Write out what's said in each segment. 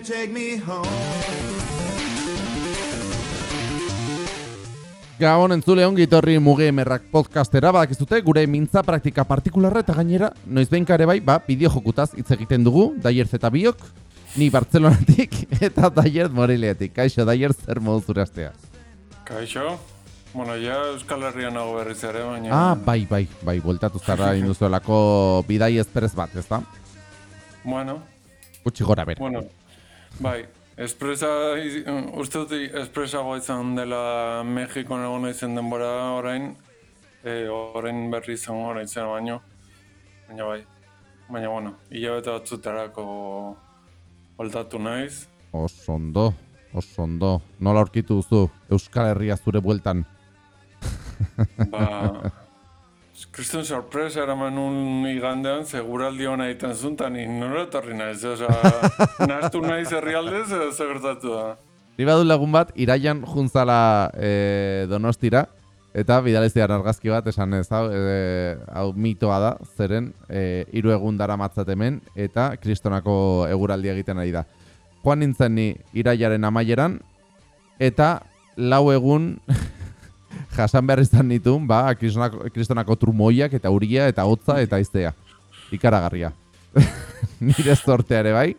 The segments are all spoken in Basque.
you take me home? Gabon entzule ongi etorri mugemerrak podcastera badakizute gure mintza praktika partikularra eta gainera noiz ere bai, ba, bideo jokutaz hitz egiten dugu, Daier zeta biok, ni Bartzelonatik eta Daier Moreliatik. Kaixo, Daier zer modu zure astea? Kaixo, bueno, ja Euskal Herrian nago berriz ere, baina... Ah, bai, bai, bai, bueltatu zara induzuelako bidai ezperez bat, ez da? Bueno, Gutxi gora bera. bueno, bai, espresa, iz- uste dut espresagoa izan dela Mexikon egon izen denbora orain, e, orain berri izan orain zen baino, baina bai, baina bueno, hilabete batzutarako voltatu naiz, Oso ondo, oso ondo. Nola aurkitu duzu Euskal Herria zure bueltan? ba... Kriston sorpresa eraman un igandean, seguraldi hona egiten zuntan, ni nola etorri naiz, oza, nahastu naiz herrialdez, zer gertatu da. Ni badu lagun bat, iraian juntzala e, donostira, eta bidalezian argazki bat, esan ez, hau, e, hau mitoa da, zeren e, hiru egun dara matzat hemen, eta kristonako eguraldi egiten ari da. Joan nintzen ni iraiaren amaieran, eta lau egun jasan behar izan nituen, ba, kristonako, kristonako trumoiak, eta uria, eta hotza, eta iztea. Ikaragarria. Nire zortea ere bai.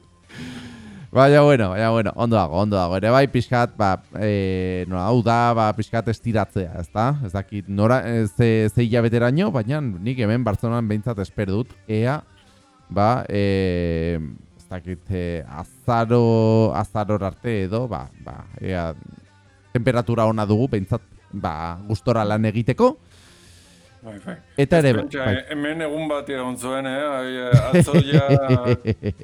Baina bueno, baina bueno, ondo dago, ondo dago. Ere bai pixkat, ba, e, nola, hau da, ba, pixkat estiratzea, ez da? Ez dakit, nora, e, ze, ze hilabeteraino, baina nik hemen Bartzelonan behintzat espero dut, ea, ba, e, ez dakit, e, azaro, azaror arte edo, ba, ba, ea, temperatura ona dugu, behintzat, ba, gustora lan egiteko, Bai, bai. eta ere, bai. hemen egun bat egon zuen, eh? Eh, Atzo ja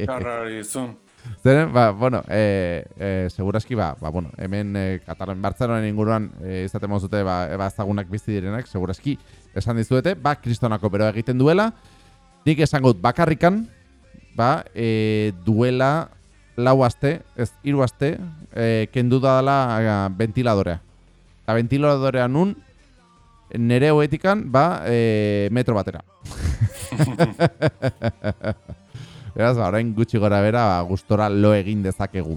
karrari zuen. Zeren, ba, bueno, e, e, seguraski, ba, ba, bueno, hemen e, Katalan Bartzelonan inguruan e, izaten mozute, ba, ba ezagunak bizi direnak, seguraski esan dizuete, ba, kristonako bero egiten duela, nik esango dut bakarrikan, ba, e, duela lau aste, ez hiru aste, e, kendu da dela e, ventiladorea. Eta ventiladorea nun, nere hoetikan, ba, e, metro batera. Beraz, ba, orain gutxi gora bera, ba, gustora lo egin dezakegu.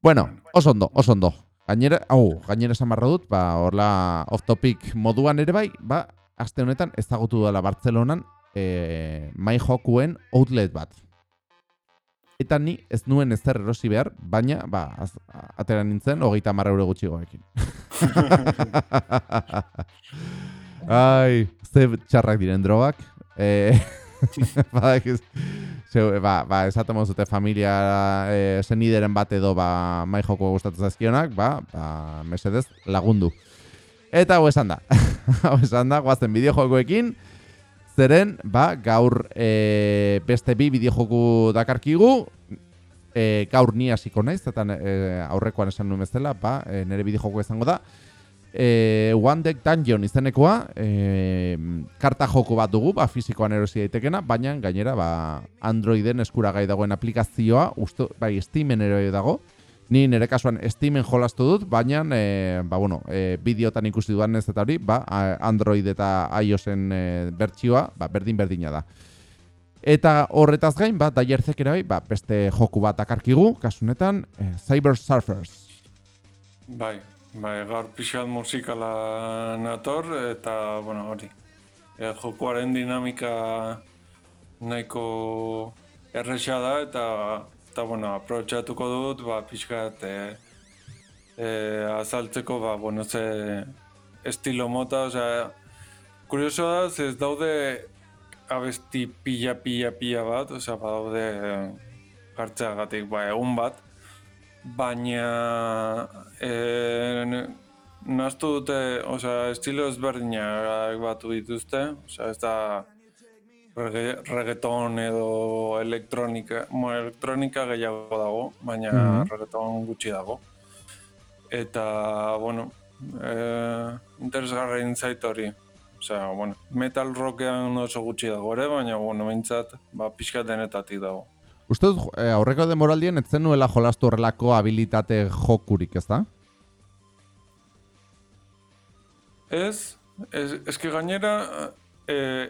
Bueno, oso ondo, oso ondo. Gainera, hau, gainera esan barra dut, ba, horla off topic moduan ere bai, ba, aste honetan ezagutu dela Bartzelonan e, mai jokuen outlet bat. Eta ni ez nuen ezer erosi behar, baina, ba, az, atera nintzen, hogeita marra euro gutxigoekin. Ai, ze txarrak diren drogak. E, badakiz, Zeu, ba, ba, esaten mozute familia e, senideren bat edo ba, mai joko gustatu zaizkionak, ba, ba, mesedez lagundu. Eta hau esan da. hau esan da, guazen bideojokoekin, zeren, ba, gaur e, beste bi bideojoku dakarkigu, e, gaur ni hasiko naiz, eta e, aurrekoan esan nuen bezala, ba, e, nire bideojoko izango da, e, One Deck Dungeon izenekoa, e, karta joko bat dugu, ba, fizikoan erosi daitekena, baina gainera ba, Androiden eskuragai dagoen aplikazioa, usto, bai, Steamen ere dago, ni nire kasuan Steamen jolastu dut, baina e, ba, bueno, e, bideotan ikusi duan ez eta hori, ba, Android eta iOSen e, bertsioa, ba, berdin-berdina da. Eta horretaz gain, ba, daierzek ere bai, ba, beste joku bat akarkigu, kasunetan, e, Cyber Surfers. Bai, bai, gaur pixat musikala nator, eta, bueno, hori. E, jokuaren dinamika nahiko erresa da, eta, eta bueno, aprobetxatuko dut, ba, pixkat e, e, azaltzeko, ba, bueno, ze, estilo mota, osea, kurioso da, ez daude abesti pila, pila, pila bat, osea, badaude eh, jartzeagatik, ba, egun bat, baina e, naztu dute, osea, estilo ezberdinak batu dituzte, osea, ez da regge, reggaeton edo elektronika, mo, elektronika gehiago dago, baina Mhm. reggaeton gutxi dago. Eta, bueno, e, interesgarrein zait hori. Osea, bueno, metal rockean oso gutxi dago ere, baina, bueno, behintzat, ba, pixka denetatik dago. Uste dut, eh, aurreko demoraldien ez zenuela jolastu horrelako habilitate jokurik, ez da? Ez, ez, eski gainera, e,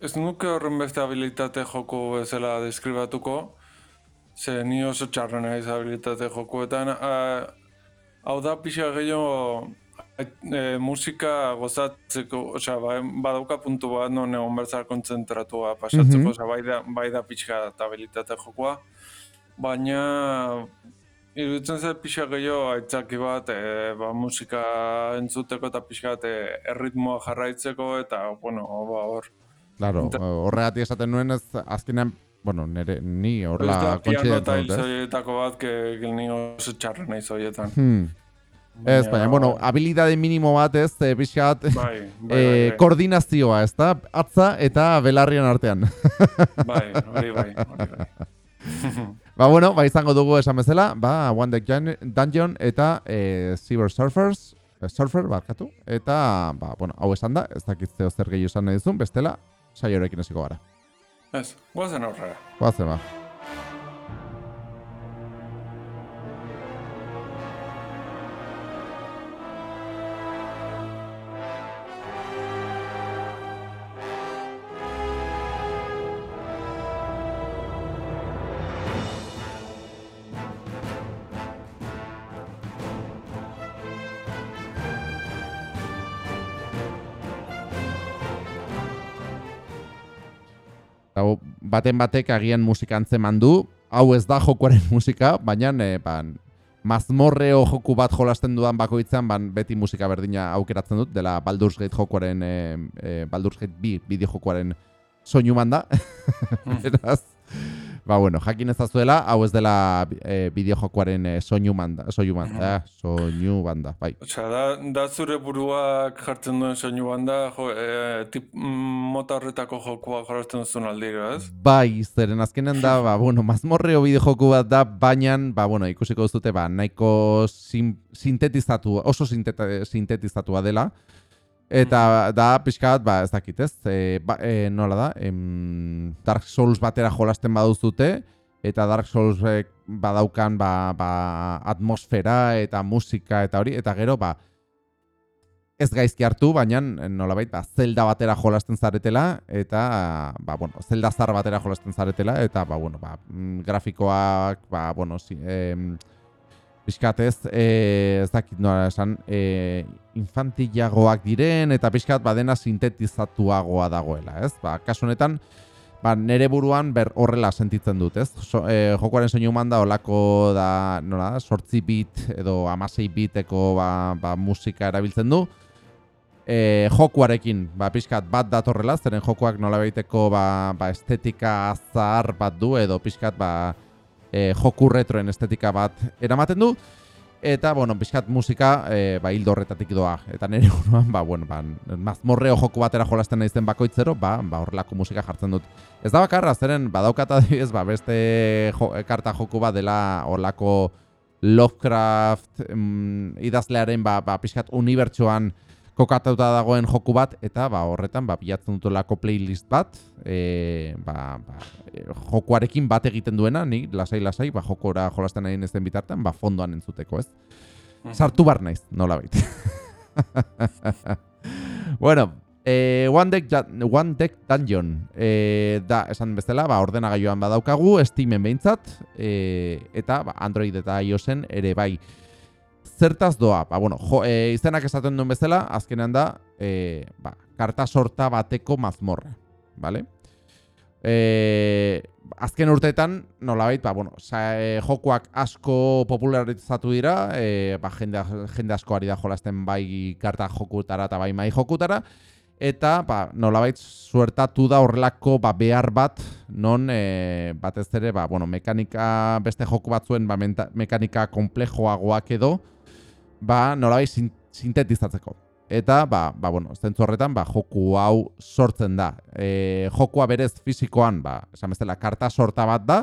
ez nuke horren beste habilitate joko bezala deskribatuko, ze ni oso txarra naiz habilitate jokuetan. A, hau da pixa gehiago e, musika gozatzeko, osea, ba, badauka puntu bat non egon bertzar kontzentratua pasatzeko, Mhm. osea, bai da, bai da pixka eta habilitate jokoa, baina iruditzen zait pixa gehiago aitzaki bat, e, ba, musika entzuteko eta pixka bat e, erritmoa jarraitzeko, eta, bueno, ba, hor, Claro, Inter- horregatik esaten nuen ez azkenean, bueno, nire, ni piano eta kontsidenten dut, ez? hilzoietako bat, que, que ni oso txarra naiz horietan. Hmm. Ez, baina, bueno, habilidade minimo bat ez, e, pixkat, Bai, bai, eh, bai, koordinazioa, ez da? Atza eta belarrian artean. bai, hori bai, hori bai. ba, bueno, ba, izango dugu esan bezala, ba, One Deck Dungeon eta e, Cyber Surfers, eh, Surfer, barkatu, eta, ba, bueno, hau esan da, ez dakit zeo zer gehiago esan nahi duzun, bestela, saiorekin hasiko gara. Ez, guazen aurrera. Goazen, ba. Baten batek agian musika antzeman du, hau ez da jokuaren musika, baina e, ban, mazmorreo joku bat jolasten dudan bakoitzan, ban, beti musika berdina aukeratzen dut, dela Baldur's Gate jokuaren, e, e, Baldur's Gate 2 bideo jokuaren soinu manda. Beraz, ba bueno, jakin ezazuela, hau ez dela e, bideo jokuaren e, soinu manda, soinu banda, eh, soinu banda, bai. Osea, da, da zure buruak jartzen duen soinu banda, jo, e, tip, mm, mota horretako jokua jolasten duzun aldiro, ez? Bai, zeren azkenen da, ba, bueno, mazmorreo bideojoku bat da, baina, ba, bueno, ikusiko duzute, ba, nahiko sin, sintetizatu, oso sinteta, sintetizatua dela, eta da, pixka ba, ez dakit, ez? E, ba, e, nola da, em, Dark Souls batera jolasten baduzute, eta Dark Souls badaukan, ba, ba, atmosfera, eta musika, eta hori, eta gero, ba, ez gaizki hartu, baina nolabait ba, zelda batera jolasten zaretela eta ba, bueno, zelda zar batera jolasten zaretela eta ba, bueno, ba, mm, grafikoak ba, bueno, si, em, pixkatez, e, ez dakit nola esan, e, infantilagoak diren eta pixkat badena sintetizatuagoa dagoela, ez? Ba, kasu honetan, ba, nere buruan ber horrela sentitzen dut, ez? So, e, jokoaren soinu manda olako da, nola da, sortzi bit edo amasei biteko ba, ba, musika erabiltzen du. E, jokuarekin, ba, pixkat bat datorrela, zeren jokuak nola baiteko ba, ba, estetika zahar bat du, edo pixkat ba, e, joku retroen estetika bat eramaten du. Eta, bueno, pixkat musika, e, ba, hildo doa. Eta nire buruan, ba, bueno, ba, mazmorreo joku batera jolasten naizten bakoitzero, ba, ba, horrelako musika jartzen dut. Ez da bakarra, zeren, badaukat adibidez, ba, beste jo, karta joku bat dela horlako Lovecraft mm, idazlearen, ba, ba, pixkat unibertsuan kokatuta dagoen joku bat, eta ba, horretan ba, bilatzen dutolako playlist bat, e, ba, ba, e, jokuarekin bat egiten duena, ni lasai-lasai, ba, jokora jolasten nahi nezen bitartean, ba, fondoan entzuteko, ez? Sartu bar naiz, nola bueno, eh, One, Deck, One Deck Dungeon, eh, da, esan bezala, ba, ordenagailuan badaukagu, Steamen behintzat, eh, eta ba, Android eta iOSen ere bai. Zertaz doa, ba, bueno, jo, e, izenak esaten duen bezala, azkenean da, e, ba, karta sorta bateko mazmorra, bale? E, azken urteetan, nolabait, ba, bueno, sa, e, jokuak asko popularizatu dira, e, ba, jende, jende asko ari da jolasten bai karta jokutara eta bai mai jokutara, eta ba, nolabait suertatu da horrelako ba, behar bat, non e, batez ere, ba, bueno, mekanika, beste joku batzuen ba, menta, mekanika komplejoagoak edo, ba, nolabait sin, sintetizatzeko. Eta, ba, ba, bueno, zentzu horretan, ba, joku hau sortzen da. E, jokua berez fisikoan, ba, esan bezala, karta sorta bat da,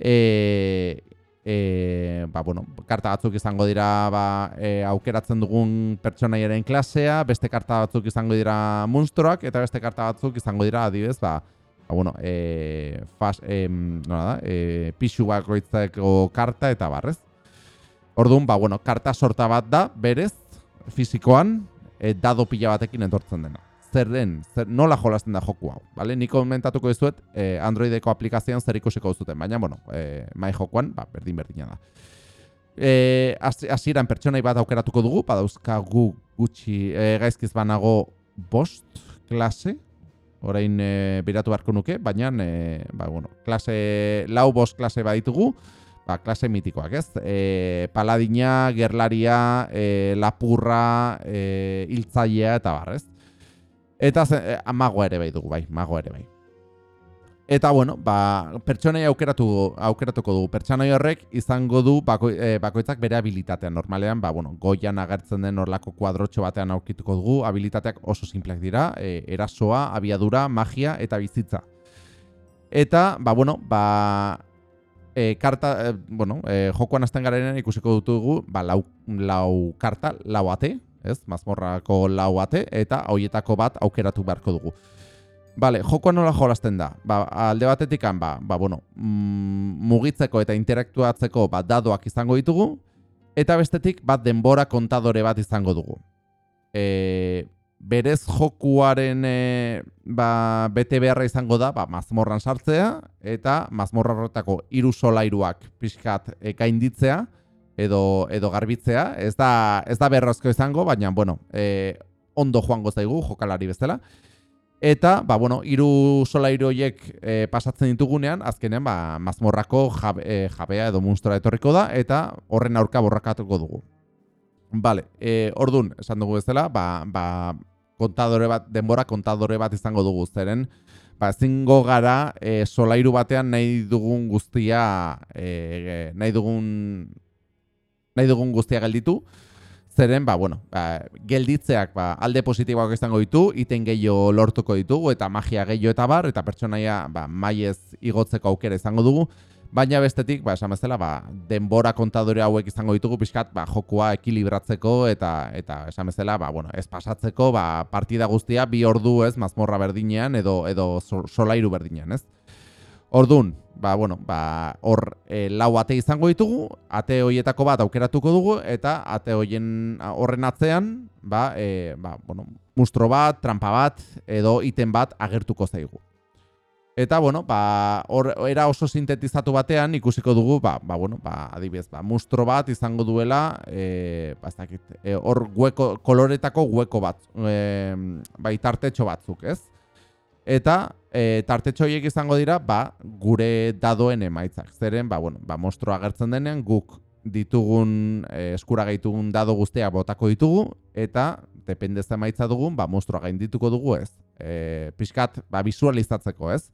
e, e, ba, bueno, karta batzuk izango dira ba, e, aukeratzen dugun pertsonaiaren klasea, beste karta batzuk izango dira monstruak, eta beste karta batzuk izango dira, adibez, ba, ba bueno, e, fas, e, nola da, e, pixu bakoitzeko karta eta barrez. Orduan, ba, bueno, karta sorta bat da, berez, fisikoan, e, dado pila batekin etortzen dena. Zer den, zer, nola jolasten da joku hau, bale? Niko komentatuko dizuet e, Androideko aplikazioan zer ikusiko duzuten, baina, bueno, e, mai jokoan, ba, berdin berdina da. E, hasieran pertsonai bat aukeratuko dugu, badauzkagu gutxi e, gaizkiz banago bost klase, orain e, biratu beharko nuke, baina, e, ba, bueno, klase, lau bost klase baditugu, ba, klase mitikoak, ez? E, paladina, gerlaria, e, lapurra, e, hiltzailea eta bar, ez? Eta ze, e, magoa ere bai dugu, bai, magoa ere bai. Eta bueno, ba, pertsonai aukeratu aukeratuko dugu. Pertsonai horrek izango du bako, e, bakoitzak bere habilitatea. Normalean, ba, bueno, goian agertzen den horlako kuadrotxo batean aurkituko dugu. Habilitateak oso simpleak dira, e, erasoa, abiadura, magia eta bizitza. Eta, ba, bueno, ba, e, karta, e, bueno, e, jokoan azten garenean ikusiko dutugu, ba, lau, lau karta, lau ate, ez, mazmorrako lau ate, eta hoietako bat aukeratu beharko dugu. Vale, jokoan nola jolasten da? Ba, alde batetik ba, ba, bueno, mm, mugitzeko eta interaktuatzeko ba, dadoak izango ditugu, eta bestetik bat denbora kontadore bat izango dugu. E, berez jokuaren e, ba, bete beharra izango da ba, mazmorran sartzea, eta mazmorra horretako hiru solairuak pixkat e, gainditzea, edo, edo garbitzea. Ez da, ez da berrozko izango, baina, bueno, e, ondo joango zaigu jokalari bezala. Eta, ba, bueno, hiru solairu horiek e, pasatzen ditugunean, azkenean, ba, mazmorrako jabe, e, jabea edo munstora etorriko da, eta horren aurka borrakatuko dugu. Vale, e, ordun, esan dugu bezala, ba, ba, kontadore bat, denbora kontadore bat izango dugu zeren, ba, ezingo gara e, solairu batean nahi dugun guztia, e, nahi dugun, nahi dugun guztia gelditu, zeren, ba, bueno, ba, gelditzeak ba, alde positiboak izango ditu, iten gehiago lortuko ditugu, eta magia gehiago eta bar, eta pertsonaia ba, maiez igotzeko aukera izango dugu, baina bestetik, ba, esan bezala, ba, denbora kontadore hauek izango ditugu, pixkat, ba, jokua ekilibratzeko, eta, eta esan bezala, ba, bueno, ez pasatzeko, ba, partida guztia, bi ordu ez, mazmorra berdinean, edo, edo solairu berdinean, ez? Ordun, ba, bueno, ba, hor e, lau ate izango ditugu, ate hoietako bat aukeratuko dugu, eta ate hoien horren atzean, ba, e, ba, bueno, mustro bat, trampa bat, edo iten bat agertuko zaigu. Eta, bueno, ba, hor, era oso sintetizatu batean ikusiko dugu, ba, ba, bueno, ba, adibidez, ba, mustro bat izango duela, e, ba, ez dakit, e, hor hueko, koloretako hueko bat, e, ba, itartetxo batzuk, ez? Eta e, tartetxo horiek izango dira, ba, gure dadoen emaitzak. Zeren, ba, bueno, ba, mostro agertzen denean, guk ditugun, e, eskura gaitugun dado guztia botako ditugu, eta, depende ze emaitza dugun, ba, mostroa gain dituko dugu ez. E, piskat, ba, visualizatzeko ez.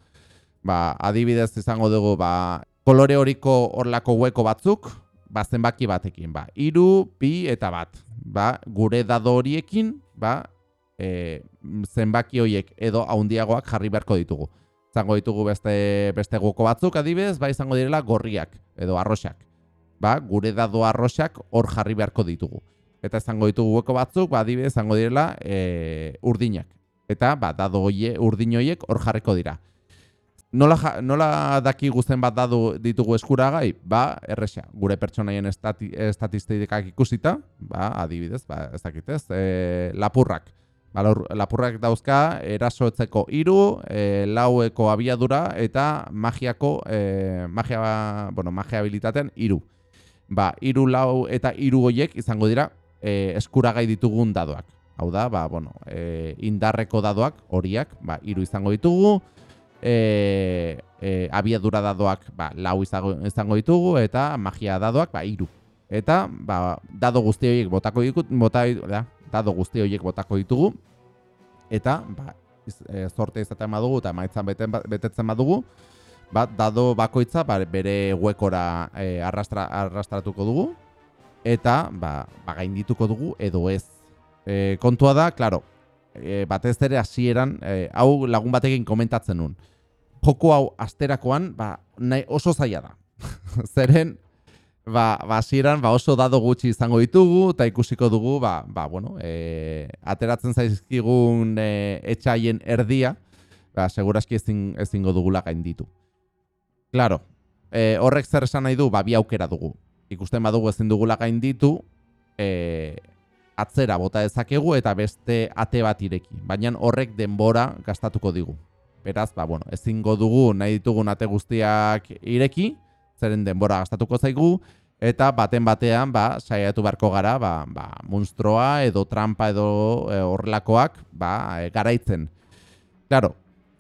Ba, adibidez izango dugu, ba, kolore horiko horlako hueko batzuk, ba, zenbaki batekin, ba, iru, bi eta bat. Ba, gure dado horiekin, ba, e, zenbaki horiek edo haundiagoak jarri beharko ditugu. Zango ditugu beste, beste goko batzuk adibidez, ba izango direla gorriak edo arroxak. Ba, gure dado arroxak hor jarri beharko ditugu. Eta izango ditugu goko batzuk, ba adibidez izango direla e, urdinak. Eta ba, dado hoie, urdin horiek hor jarriko dira. Nola, nola daki guzten bat dadu ditugu eskuragai? Ba, erresa, gure pertsonaien estati, estatistikak ikusita, ba, adibidez, ba, ez dakitez, e, lapurrak. Ba, lapurrak dauzka erasoetzeko hiru, e, laueko abiadura eta magiako e, magia, bueno, magia habilitaten hiru. Ba, hiru lau eta hiru hoiek izango dira e, eskuragai ditugun dadoak. Hau da, ba, bueno, e, indarreko dadoak horiak, ba, hiru izango ditugu. E, e, abiadura dadoak ba, lau izango, ditugu eta magia dadoak ba, iru. Eta ba, dado guzti horiek botako ditut, bota, da, dado guzti horiek botako ditugu eta ba, iz, e, zorte izaten badugu eta maitzan beten, betetzen badugu ba, dado bakoitza ba, bere huekora e, arrastra, arrastratuko dugu eta ba, ba gaindituko dugu edo ez. E, kontua da, claro, e, batez ere hasieran e, hau lagun batekin komentatzen nun. Joko hau asterakoan ba, nahi oso zaila da. Zeren ba, ba hasieran ba oso dado gutxi izango ditugu eta ikusiko dugu ba, ba bueno, e, ateratzen zaizkigun e, etxaien erdia, ba segurazki ezin ezingo dugula gainditu. Claro, e, horrek zer esan nahi du, ba bi aukera dugu. Ikusten badugu ezin dugula gainditu, e, atzera bota dezakegu eta beste ate bat ireki. Baina horrek denbora gastatuko digu. Beraz, ba, bueno, ezingo dugu nahi ditugun ate guztiak ireki, zeren denbora gastatuko zaigu, eta baten batean, ba, saiatu beharko gara, ba, ba, monstroa edo trampa edo e, horrelakoak, ba, e, garaitzen. Claro,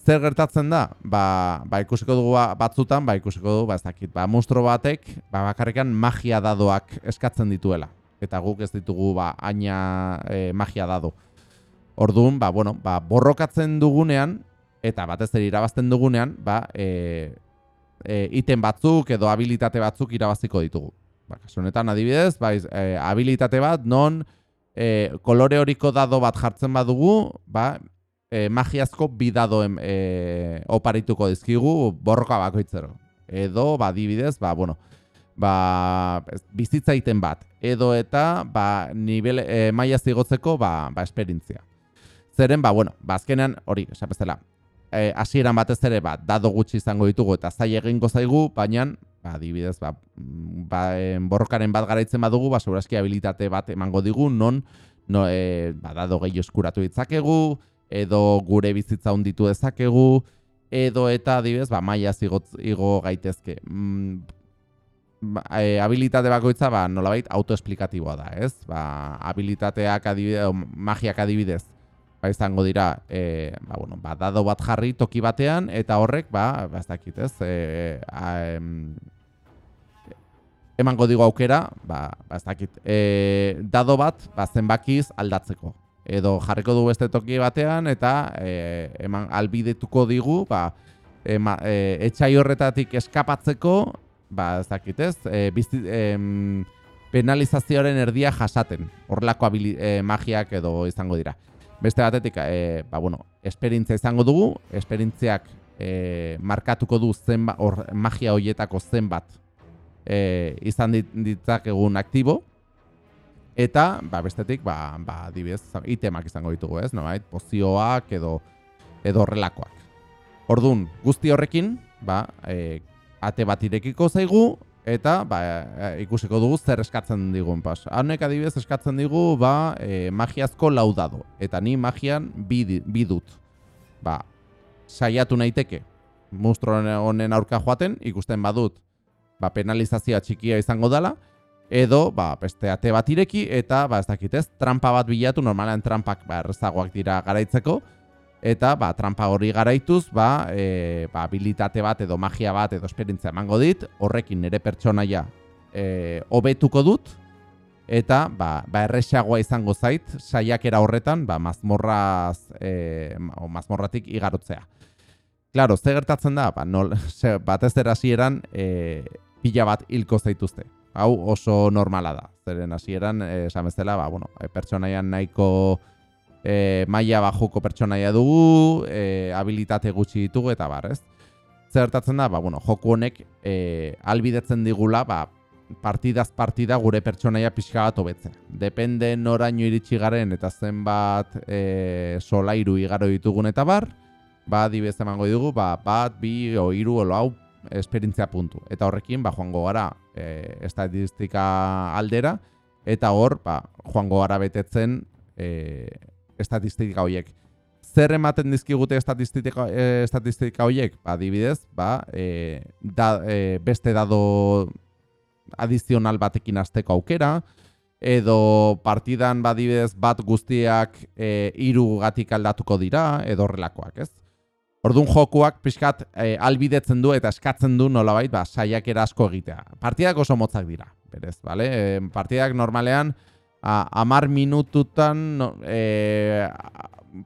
zer gertatzen da? Ba, ba ikusiko dugu ba- batzutan, ba ikusiko dugu, ba ez dakit, ba monstro batek, ba bakarrikan magia dadoak eskatzen dituela. Eta guk ez ditugu ba aina e, magia dado. Orduan, ba, bueno, ba, borrokatzen dugunean, eta batez ere irabazten dugunean, ba, e, e, iten batzuk edo habilitate batzuk irabaziko ditugu. Ba, kasu honetan adibidez, ba, iz- e, habilitate bat non e, kolore horiko dado bat jartzen badugu, ba, e, magiazko bi dado em, e, oparituko dizkigu borroka bakoitzero. Edo, ba, adibidez, ba, bueno, ba, bizitza iten bat. Edo eta, ba, nivel, e, maia zigotzeko, ba, ba, esperintzia. Zeren, ba, bueno, ba, azkenean, hori, esan bezala, e, hasieran batez ere, ba, dado gutxi izango ditugu eta zai egingo zaigu, baina, ba, adibidez, ba, mm, ba, em, borrokaren bat garaitzen badugu, ba, segurazki habilitate bat emango digu, non, no, e, ba, dado gehi eskuratu ditzakegu, edo gure bizitza hunditu dezakegu, edo eta adibidez, ba, maia zigotz, igo gaitezke. Mm, ba, e, habilitate bakoitza ba, nolabait autoesplikatiboa da, ez? Ba, habilitateak adibidez, magiak adibidez, ba, izango dira, e, ba, bueno, ba, dado bat jarri toki batean, eta horrek, ba, ba ez dakit, ez? E, a, em, emango digu aukera, ba, ba ez dakit, e, dado bat, ba, zenbakiz aldatzeko. Edo jarriko du beste toki batean, eta e, eman albidetuko digu, ba, ema, e, etxai horretatik eskapatzeko, ba, ez dakit ez, e, bizi, em, penalizazioaren erdia jasaten, horrelako e, magiak edo izango dira. Beste batetik, e, ba, bueno, esperintzia izango dugu, esperintziak e, markatuko du zenba, hor, magia hoietako zenbat e, izan dit, ditzakegun aktibo, eta, ba, bestetik, ba, ba, adibidez, itemak izango ditugu, ez, nolabait, pozioak edo edo horrelakoak. Ordun, guzti horrekin, ba, e, ate bat irekiko zaigu eta ba, e, ikusiko dugu zer eskatzen digun pas. Honek adibidez eskatzen digu ba, e, magiazko laudado eta ni magian bi, bi dut. Ba, saiatu naiteke monstro honen- aurka joaten, ikusten badut ba, penalizazioa txikia izango dela, edo ba, beste ate bat ireki eta ba, ez dakit ez, trampa bat bilatu, normalean trampak ba, errezagoak dira garaitzeko, eta ba, trampa hori garaituz, ba, e, ba, habilitate bat edo magia bat edo esperientzia emango dit, horrekin nire pertsonaia e, hobetuko dut, eta ba, ba erresagoa izango zait, saiakera horretan, ba, mazmorraz, e, o mazmorratik igarotzea. Claro, ze gertatzen da, ba, nol, ze, batez hasieran e, pila bat hilko zaituzte. Hau oso normala da. Zeren hasieran, e, esan bezala, ba, bueno, e, pertsonaian nahiko e, maila bajuko pertsonaia dugu, e, habilitate gutxi ditugu eta bar, ez? Zer gertatzen da, ba, bueno, joku honek e, albidetzen digula, ba, partidaz partida gure pertsonaia pixka bat hobetzea. Depende noraino iritsi garen eta zenbat e, solairu igaro ditugun eta bar, ba, adibidez emango dugu, ba, bat, bi, o hiru, o lau, esperientzia puntu. Eta horrekin, ba, joango gara e, estatistika aldera, eta hor, ba, joango gara betetzen e, estatistika horiek. Zer ematen dizkigute estatistika, e, estatistika horiek? Ba, adibidez, ba, e, da, e, beste dado adizional batekin hasteko aukera, edo partidan badibidez bat guztiak e, iru gatik aldatuko dira, edo horrelakoak, ez? Orduan jokuak pixkat e, albidetzen du eta eskatzen du nolabait ba, saiakera asko egitea. Partidak oso motzak dira, berez, bale? E, partidak normalean amar minututan e,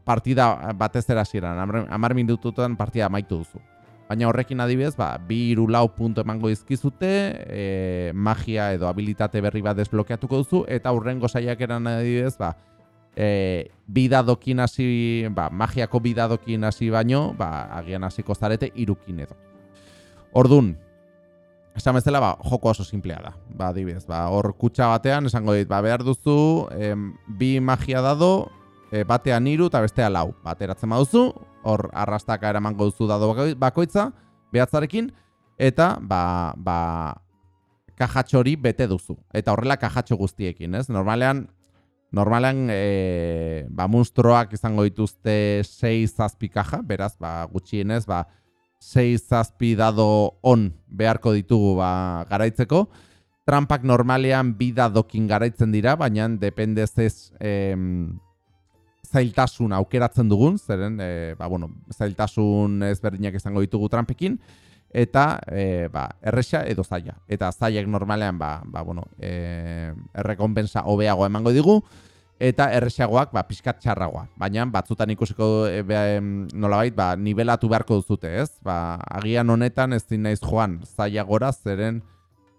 partida batez zera ziren, amar, amar minututan partida amaitu duzu. Baina horrekin adibidez, ba, bi iru lau punto emango izkizute, e, magia edo habilitate berri bat desblokeatuko duzu, eta hurrengo saiakeran adibidez, ba, e, bidadokin hasi, ba, magiako bidadokin hasi baino, ba, agian hasiko zarete irukin edo. Ordun, esan bezala, ba, joko oso simplea da. Ba, adibidez, ba, hor kutsa batean, esango dit, ba, behar duzu, em, bi magia dado, e, batean hiru eta bestea lau. Bateratzen baduzu, hor arrastaka eramango duzu dado bako- bakoitza, behatzarekin, eta, ba, ba, kajatxo hori bete duzu. Eta horrela kajatxo guztiekin, ez? Normalean, normalean, e, ba, monstruoak izango dituzte 6 zazpi kaja, beraz, ba, gutxienez, ba, 6 zazpi dado on beharko ditugu ba, garaitzeko. Trampak normalean bi dadokin garaitzen dira, baina dependez ez em, zailtasun aukeratzen dugun, zeren, e, ba, bueno, zailtasun ezberdinak izango ditugu trampekin, eta e, ba, erresa edo zaila. Eta zailak normalean ba, ba, bueno, e, errekonpensa hobeagoa emango digu, eta erresagoak ba, pixkat txarragoa. Baina batzutan ikusiko e, be, em, nolabait ba, nivelatu beharko duzute, ez? Ba, agian honetan ez din naiz joan zailagora, zeren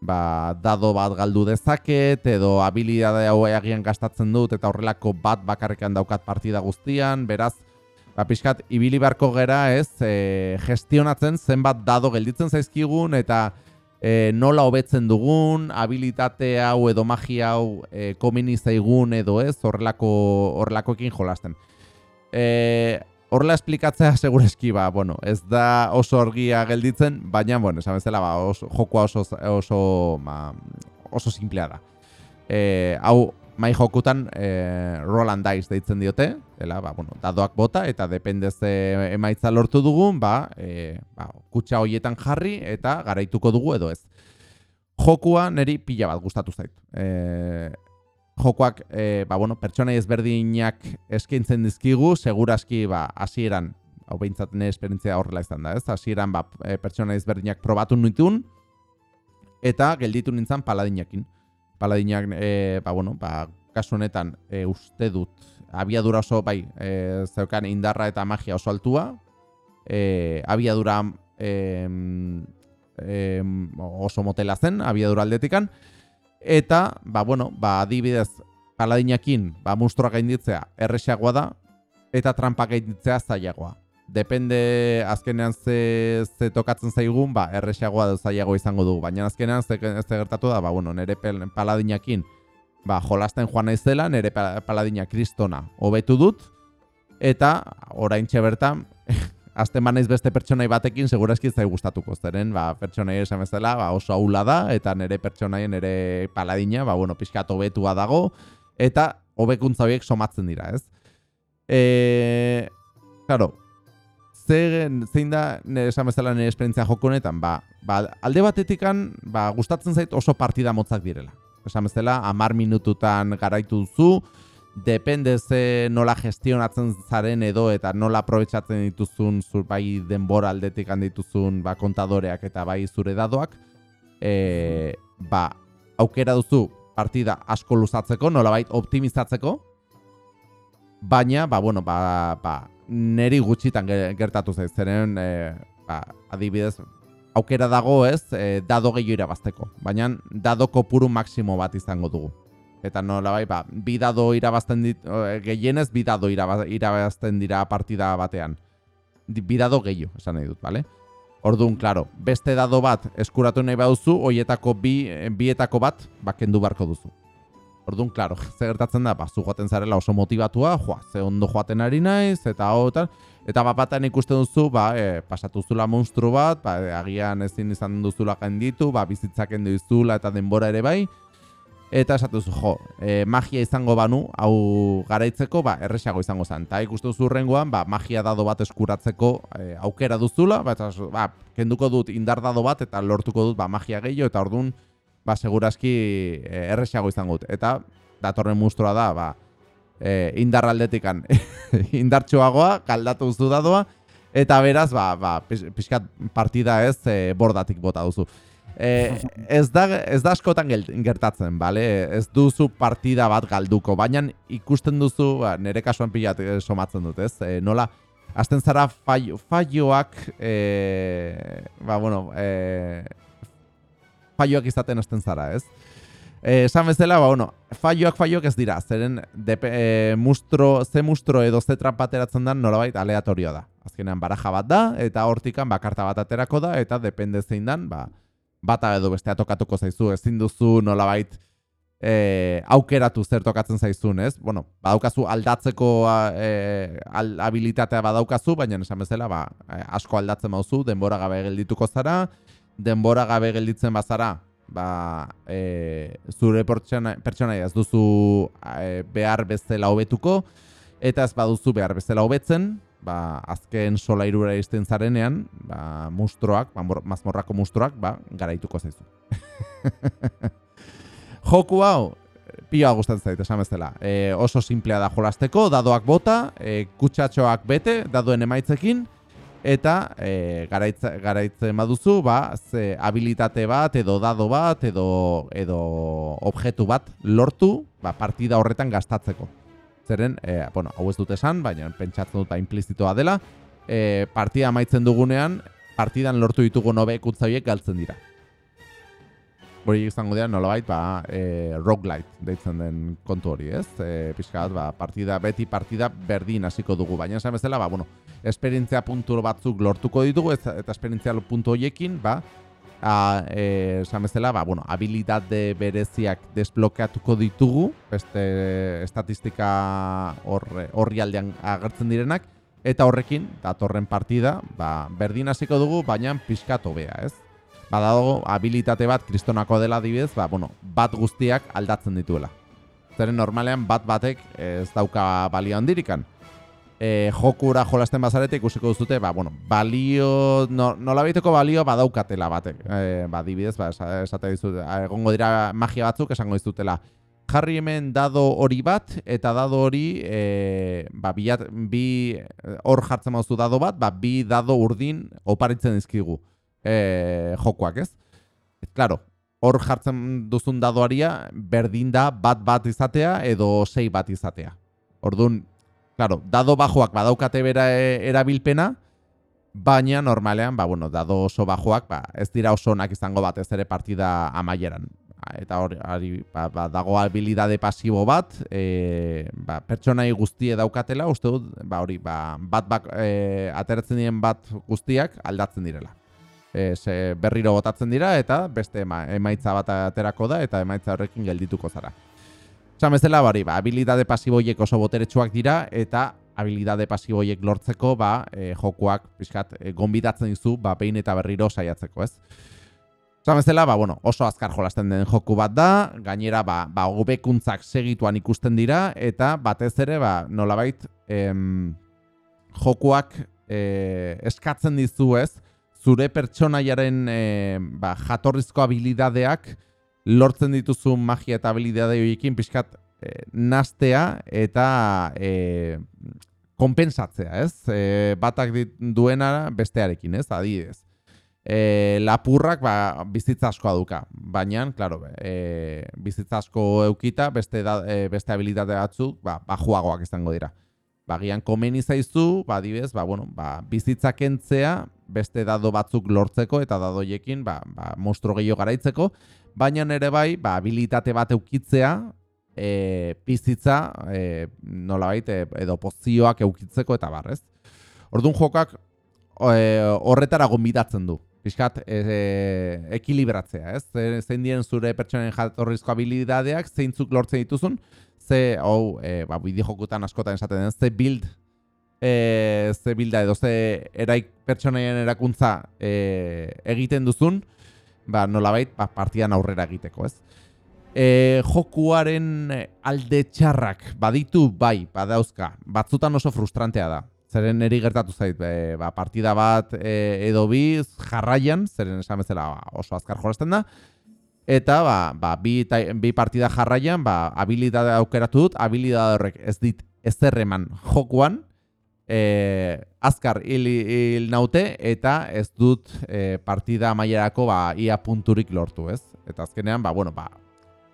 ba, dado bat galdu dezaket, edo habilidade hau agian gastatzen dut, eta horrelako bat bakarrekan daukat partida guztian, beraz, ba, pixkat, ibili beharko gera ez, e, gestionatzen zenbat dado gelditzen zaizkigun, eta e, nola hobetzen dugun, habilitate hau edo magia hau e, komeni zaigun edo ez, horrelako, horrelakoekin jolasten. E, horrela esplikatzea segureski ba, bueno, ez da oso argia gelditzen, baina, bueno, esan bezala, ba, oso, jokoa oso, oso, ba, oso simplea da. E, hau, mai jokutan e, roll and dice deitzen diote, dela, ba, bueno, dadoak bota, eta depende ze emaitza lortu dugun, ba, e, ba, kutsa hoietan jarri, eta garaituko dugu edo ez. Jokua niri pila bat gustatu zait. E, jokoak e, ba, bueno, pertsonai ezberdinak eskaintzen dizkigu, seguraski ba, hasieran hau behintzat nire esperientzia horrela izan da, ez? Hasieran ba, pertsona ezberdinak probatu nituen, eta gelditu nintzen paladinakin. Paladinak, e, ba, bueno, ba, kasu honetan e, uste dut, abiadura oso, bai, e, zeukan indarra eta magia oso altua, e, abiadura em, em, oso motela zen, abiadura aldetikan, eta, ba, bueno, ba, adibidez, paladinakin, ba, monstruak gainditzea erresagoa da, eta trampak gainditzea zailagoa. Depende azkenean ze, ze tokatzen zaigun, ba, erresagoa edo zailagoa izango dugu. Baina azkenean ze, ze gertatu da, ba, bueno, nere paladinakin, ba, jolasten joan naizela, nere pa- paladina kristona hobetu dut, eta oraintxe bertan, azten banaiz beste pertsonai batekin segurazki zai gustatuko, zeren ba, pertsonai esan bezala ba, oso aula da, eta nere pertsonaien nere paladina, ba, bueno, pixkat hobetua dago, eta hobekuntza horiek somatzen dira, ez? E, claro, zein, zein da nire esan bezala nire esperientzia joko honetan, ba, ba, alde batetikan ba, gustatzen zait oso partida motzak direla. Esan bezala, amar minututan garaitu duzu, depende ze nola gestionatzen zaren edo eta nola aprobetsatzen dituzun zur, bai denbora aldetik dituzun ba, kontadoreak eta bai zure dadoak, e, ba, aukera duzu partida asko luzatzeko, nolabait optimizatzeko, baina, ba, bueno, ba, ba, neri gutxitan ge- gertatu zaiz, zeren, e, ba, adibidez, aukera dago ez, e, dado gehiago irabazteko, baina dado kopuru maksimo bat izango dugu. Eta nolabait, ba, bi dado irabazten dit, e, gehienez, bi dado iraba- irabazten dira partida batean. Bi dado gehiago, esan nahi dut, bale? Orduan, claro, beste dado bat eskuratu nahi baduzu, hoietako bi, bietako bat, ba, kendu beharko duzu. Orduan, claro, ze gertatzen da, ba, zu joaten zarela oso motivatua, joa, ze ondo joaten ari naiz, eta hau, eta, eta bat batean ikusten duzu, ba, e, pasatu zula monstru bat, ba, e, agian ezin izan duzula gainditu, ba, bizitzak dizula eta denbora ere bai, eta esatu duzu, jo, e, magia izango banu, hau garaitzeko, ba, erresago izango zen. Eta ikustu duzu hurrengoan, ba, magia dado bat eskuratzeko e, aukera duzula, ba, eta, ba, kenduko dut indar dado bat, eta lortuko dut, ba, magia gehiago, eta ordun ba, segurazki e, erresago izango dut. Eta, datorren mustroa da, ba, e, indar aldetikan indartsuagoa, kaldatu duzu dadoa, Eta beraz, ba, ba, pix- pixkat partida ez e, bordatik bota duzu. E, ez, da, ez da askotan gertatzen, bale? Ez duzu partida bat galduko, baina ikusten duzu, ba, nire kasuan pilat eh, somatzen dut, ez? E, nola, azten zara fallo, falloak, e, ba, bueno, e, falloak izaten azten zara, ez? Eh, esan bezala, ba, bueno, falloak falloak ez dira, zeren depe, e, mustro, ze mustro edo ze trampa ateratzen da nolabait aleatorio da. Azkenean baraja bat da, eta hortikan bakarta bat aterako da, eta depende zein dan, ba, bata edo bestea tokatuko zaizu, ezin duzu nolabait e, aukeratu zer tokatzen zaizun, ez? Bueno, badaukazu aldatzeko e, al, habilitatea badaukazu, baina esan bezala, ba, asko aldatzen bauzu, denbora gabe geldituko zara, denbora gabe gelditzen bazara, ba, e, zure pertsona, pertsonaia ez duzu e, behar bezala hobetuko, eta ez baduzu behar bezala hobetzen, ba, azken solairura izten zarenean, ba, mustroak, ba, mor- mazmorrako mustroak, ba, garaituko zaizu. Joku hau, pila gustatzen zait, esan bezala. E, oso simplea da jolasteko, dadoak bota, e, kutsatxoak bete, dadoen emaitzekin, eta e, garaitze, garaitzen baduzu, ba, ze habilitate bat, edo dado bat, edo, edo objektu bat lortu, ba, partida horretan gastatzeko. Zeren, e, bueno, hau ez dut esan, baina pentsatzen dut implizitoa dela, e, partida amaitzen dugunean, partidan lortu ditugu hobekuntza horiek galtzen dira. Hori izango dira nolabait, ba, e, roguelite deitzen den kontu hori, ez? E, pixka bat, ba, partida, beti partida berdin hasiko dugu, baina esan bezala, ba, bueno, esperientzia puntu batzuk lortuko ditugu, ez, eta esperientzia puntu horiekin, ba, a, e, esan bezala, ba, bueno, habilitate bereziak desblokeatuko ditugu, beste estatistika horri aldean agertzen direnak, eta horrekin, datorren partida, ba, berdin hasiko dugu, baina pixkat hobea, ez? Badago, habilitate bat kristonako dela adibidez, ba, bueno, bat guztiak aldatzen dituela. Zeren normalean bat batek ez dauka balio handirikan. E, jokura jolasten bazarete ikusiko duzute, ba, bueno, balio, no, nola balio badaukatela batek. E, ba, adibidez, ba, esa- esate dizut, egongo dira magia batzuk esango dizutela. Jarri hemen dado hori bat, eta dado hori, e, ba, bilat, bi, hor jartzen mauzu dado bat, ba, bi dado urdin oparitzen dizkigu e, jokoak, ez? Et, claro, hor jartzen duzun dadoaria berdin da bat bat izatea edo sei bat izatea. Orduan, claro, dado bajoak badaukate bera e, erabilpena, baina normalean, ba, bueno, dado oso bajoak, ba, ez dira oso onak izango batez ere partida amaieran. Eta hori, hori, ba, ba, dago habilidade pasibo bat, e, ba, pertsonai guztie daukatela, uste dut, ba, hori, ba, bat, bat e, ateratzen diren bat guztiak aldatzen direla e, ze berriro botatzen dira eta beste ema, emaitza bat aterako da eta emaitza horrekin geldituko zara. Esan bezala, bari, ba, habilidade pasiboiek oso boteretsuak dira eta habilidade pasiboiek lortzeko ba, e, jokuak pixkat e, gonbidatzen dizu ba, behin eta berriro saiatzeko, ez? Esan bezala, ba, bueno, oso azkar jolasten den joku bat da, gainera ba, ba, hobekuntzak segituan ikusten dira eta batez ere ba, nolabait em, jokuak e, eskatzen dizu ez, zure pertsonaiaren e, ba, jatorrizko habilidadeak lortzen dituzun magia eta habilidade horiekin pixkat e, nastea eta e, konpensatzea, ez? E, batak dit- duena bestearekin, ez? Adibidez. E, lapurrak ba, bizitza asko duka, baina, claro, e, bizitza asko eukita, beste, da, e, beste habilitate batzuk, ba, bajuagoak izango dira. Bagian komeni zaizu, ba, ba, bueno, ba, bizitza kentzea, beste dado batzuk lortzeko eta dadoiekin ba, ba, monstro gehiago garaitzeko, baina ere bai, ba, habilitate bat eukitzea, e, bizitza, e, nolabait, e, edo pozioak eukitzeko eta barrez. Orduan jokak e, horretara gonbidatzen du. Piskat, e, e, ekilibratzea, ez? Ze- Zein diren zure pertsonen jatorrizko habilidadeak, zeintzuk lortzen dituzun, ze, hau, e, ba, bideojokutan askotan esaten den, ze build e, ze bilda edo ze eraik pertsonaien erakuntza e, egiten duzun, ba, nolabait ba, partidan aurrera egiteko, ez? E, jokuaren alde txarrak baditu bai, badauzka, batzutan oso frustrantea da. Zeren neri gertatu zait, e, ba, partida bat e, edo bi jarraian, zeren esan bezala ba, oso azkar jolasten da, eta ba, ba, bi, ta, bi partida jarraian ba, habilidade aukeratu dut, habilidade horrek ez dit ezer eman jokuan, e, azkar hil, hil naute eta ez dut e, partida amaierako ba, ia punturik lortu, ez? Eta azkenean, ba, bueno, ba,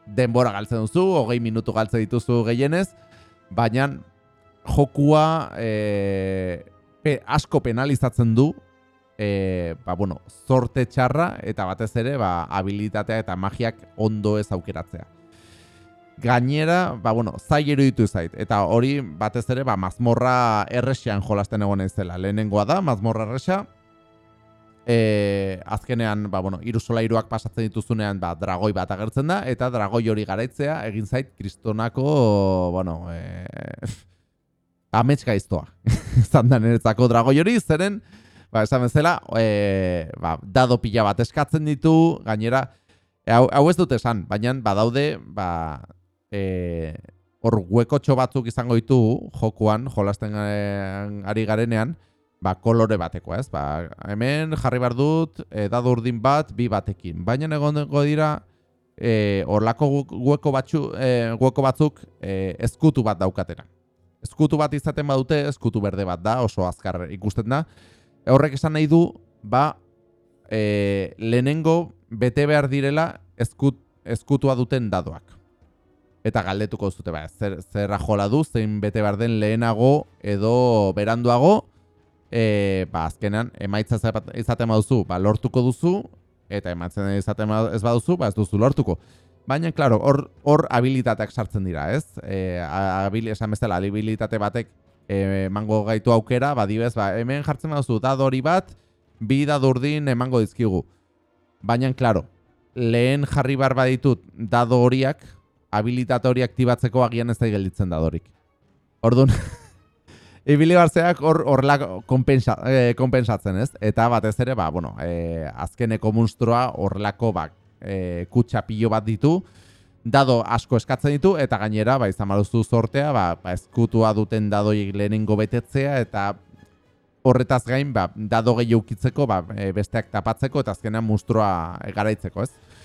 denbora galtzen duzu, hogei minutu galtzen dituzu gehienez, baina jokua e, pe, asko penalizatzen du e, ba, bueno, zorte txarra eta batez ere ba, habilitatea eta magiak ondo ez aukeratzea. Gainera, ba, bueno, zai iruditu zait. Eta hori batez ere ba, mazmorra erresian jolasten egon ez dela. Lehenengoa da, mazmorra erresia. E, azkenean, ba, bueno, iru solairuak pasatzen dituzunean ba, dragoi bat agertzen da, eta dragoi hori garaitzea egin zait kristonako, bueno, e, amets gaiztoa. Zandan eretzako dragoi hori, zeren, ba, esan bezala, e, ba, dado pila bat eskatzen ditu, gainera, hau, hau ez dut esan, baina badaude, ba, e, hor huekotxo batzuk izango ditu jokuan, jolasten ari garenean, ba, kolore bateko, ez? Ba, hemen jarri behar dut, e, dado urdin bat, bi batekin. Baina egongo dira, e, horlako hueko, batzu, e, hueko batzuk e, ezkutu bat daukatera. Ezkutu bat izaten badute, ezkutu berde bat da, oso azkar ikusten da. Horrek esan nahi du, ba, e, lehenengo bete behar direla ezkut, ezkutua duten dadoak. Eta galdetuko zute, ba, zer, zerra jola du, zein bete behar den lehenago edo beranduago, e, ba, azkenan, emaitza izaten baduzu, ba, lortuko duzu, eta ematzen izaten ba- ez baduzu, ba, ez duzu lortuko. Baina, klaro, hor, hor habilitateak sartzen dira, ez? E, habil, esan bezala, habilitate batek e, emango gaitu aukera, badibez, ba, hemen jartzen baduzu, dado hori bat, bi dado urdin emango dizkigu. Baina, klaro, lehen jarri behar baditut dado horiak, habilitate hori aktibatzeko agian ez da gelditzen dadorik. Orduan, ibili barzeak hor horrela konpensa, eh, konpensatzen, ez? Eta batez ere, ba, bueno, eh, azkeneko monstrua horrelako ba, eh, kutsa pilo bat ditu, dado asko eskatzen ditu, eta gainera, ba, izan baduzu zortea, ba, ba, ezkutua duten dadoik lehenengo betetzea, eta horretaz gain, ba, dado gehi ukitzeko, ba, e, besteak tapatzeko, eta azkenean monstrua garaitzeko, ez?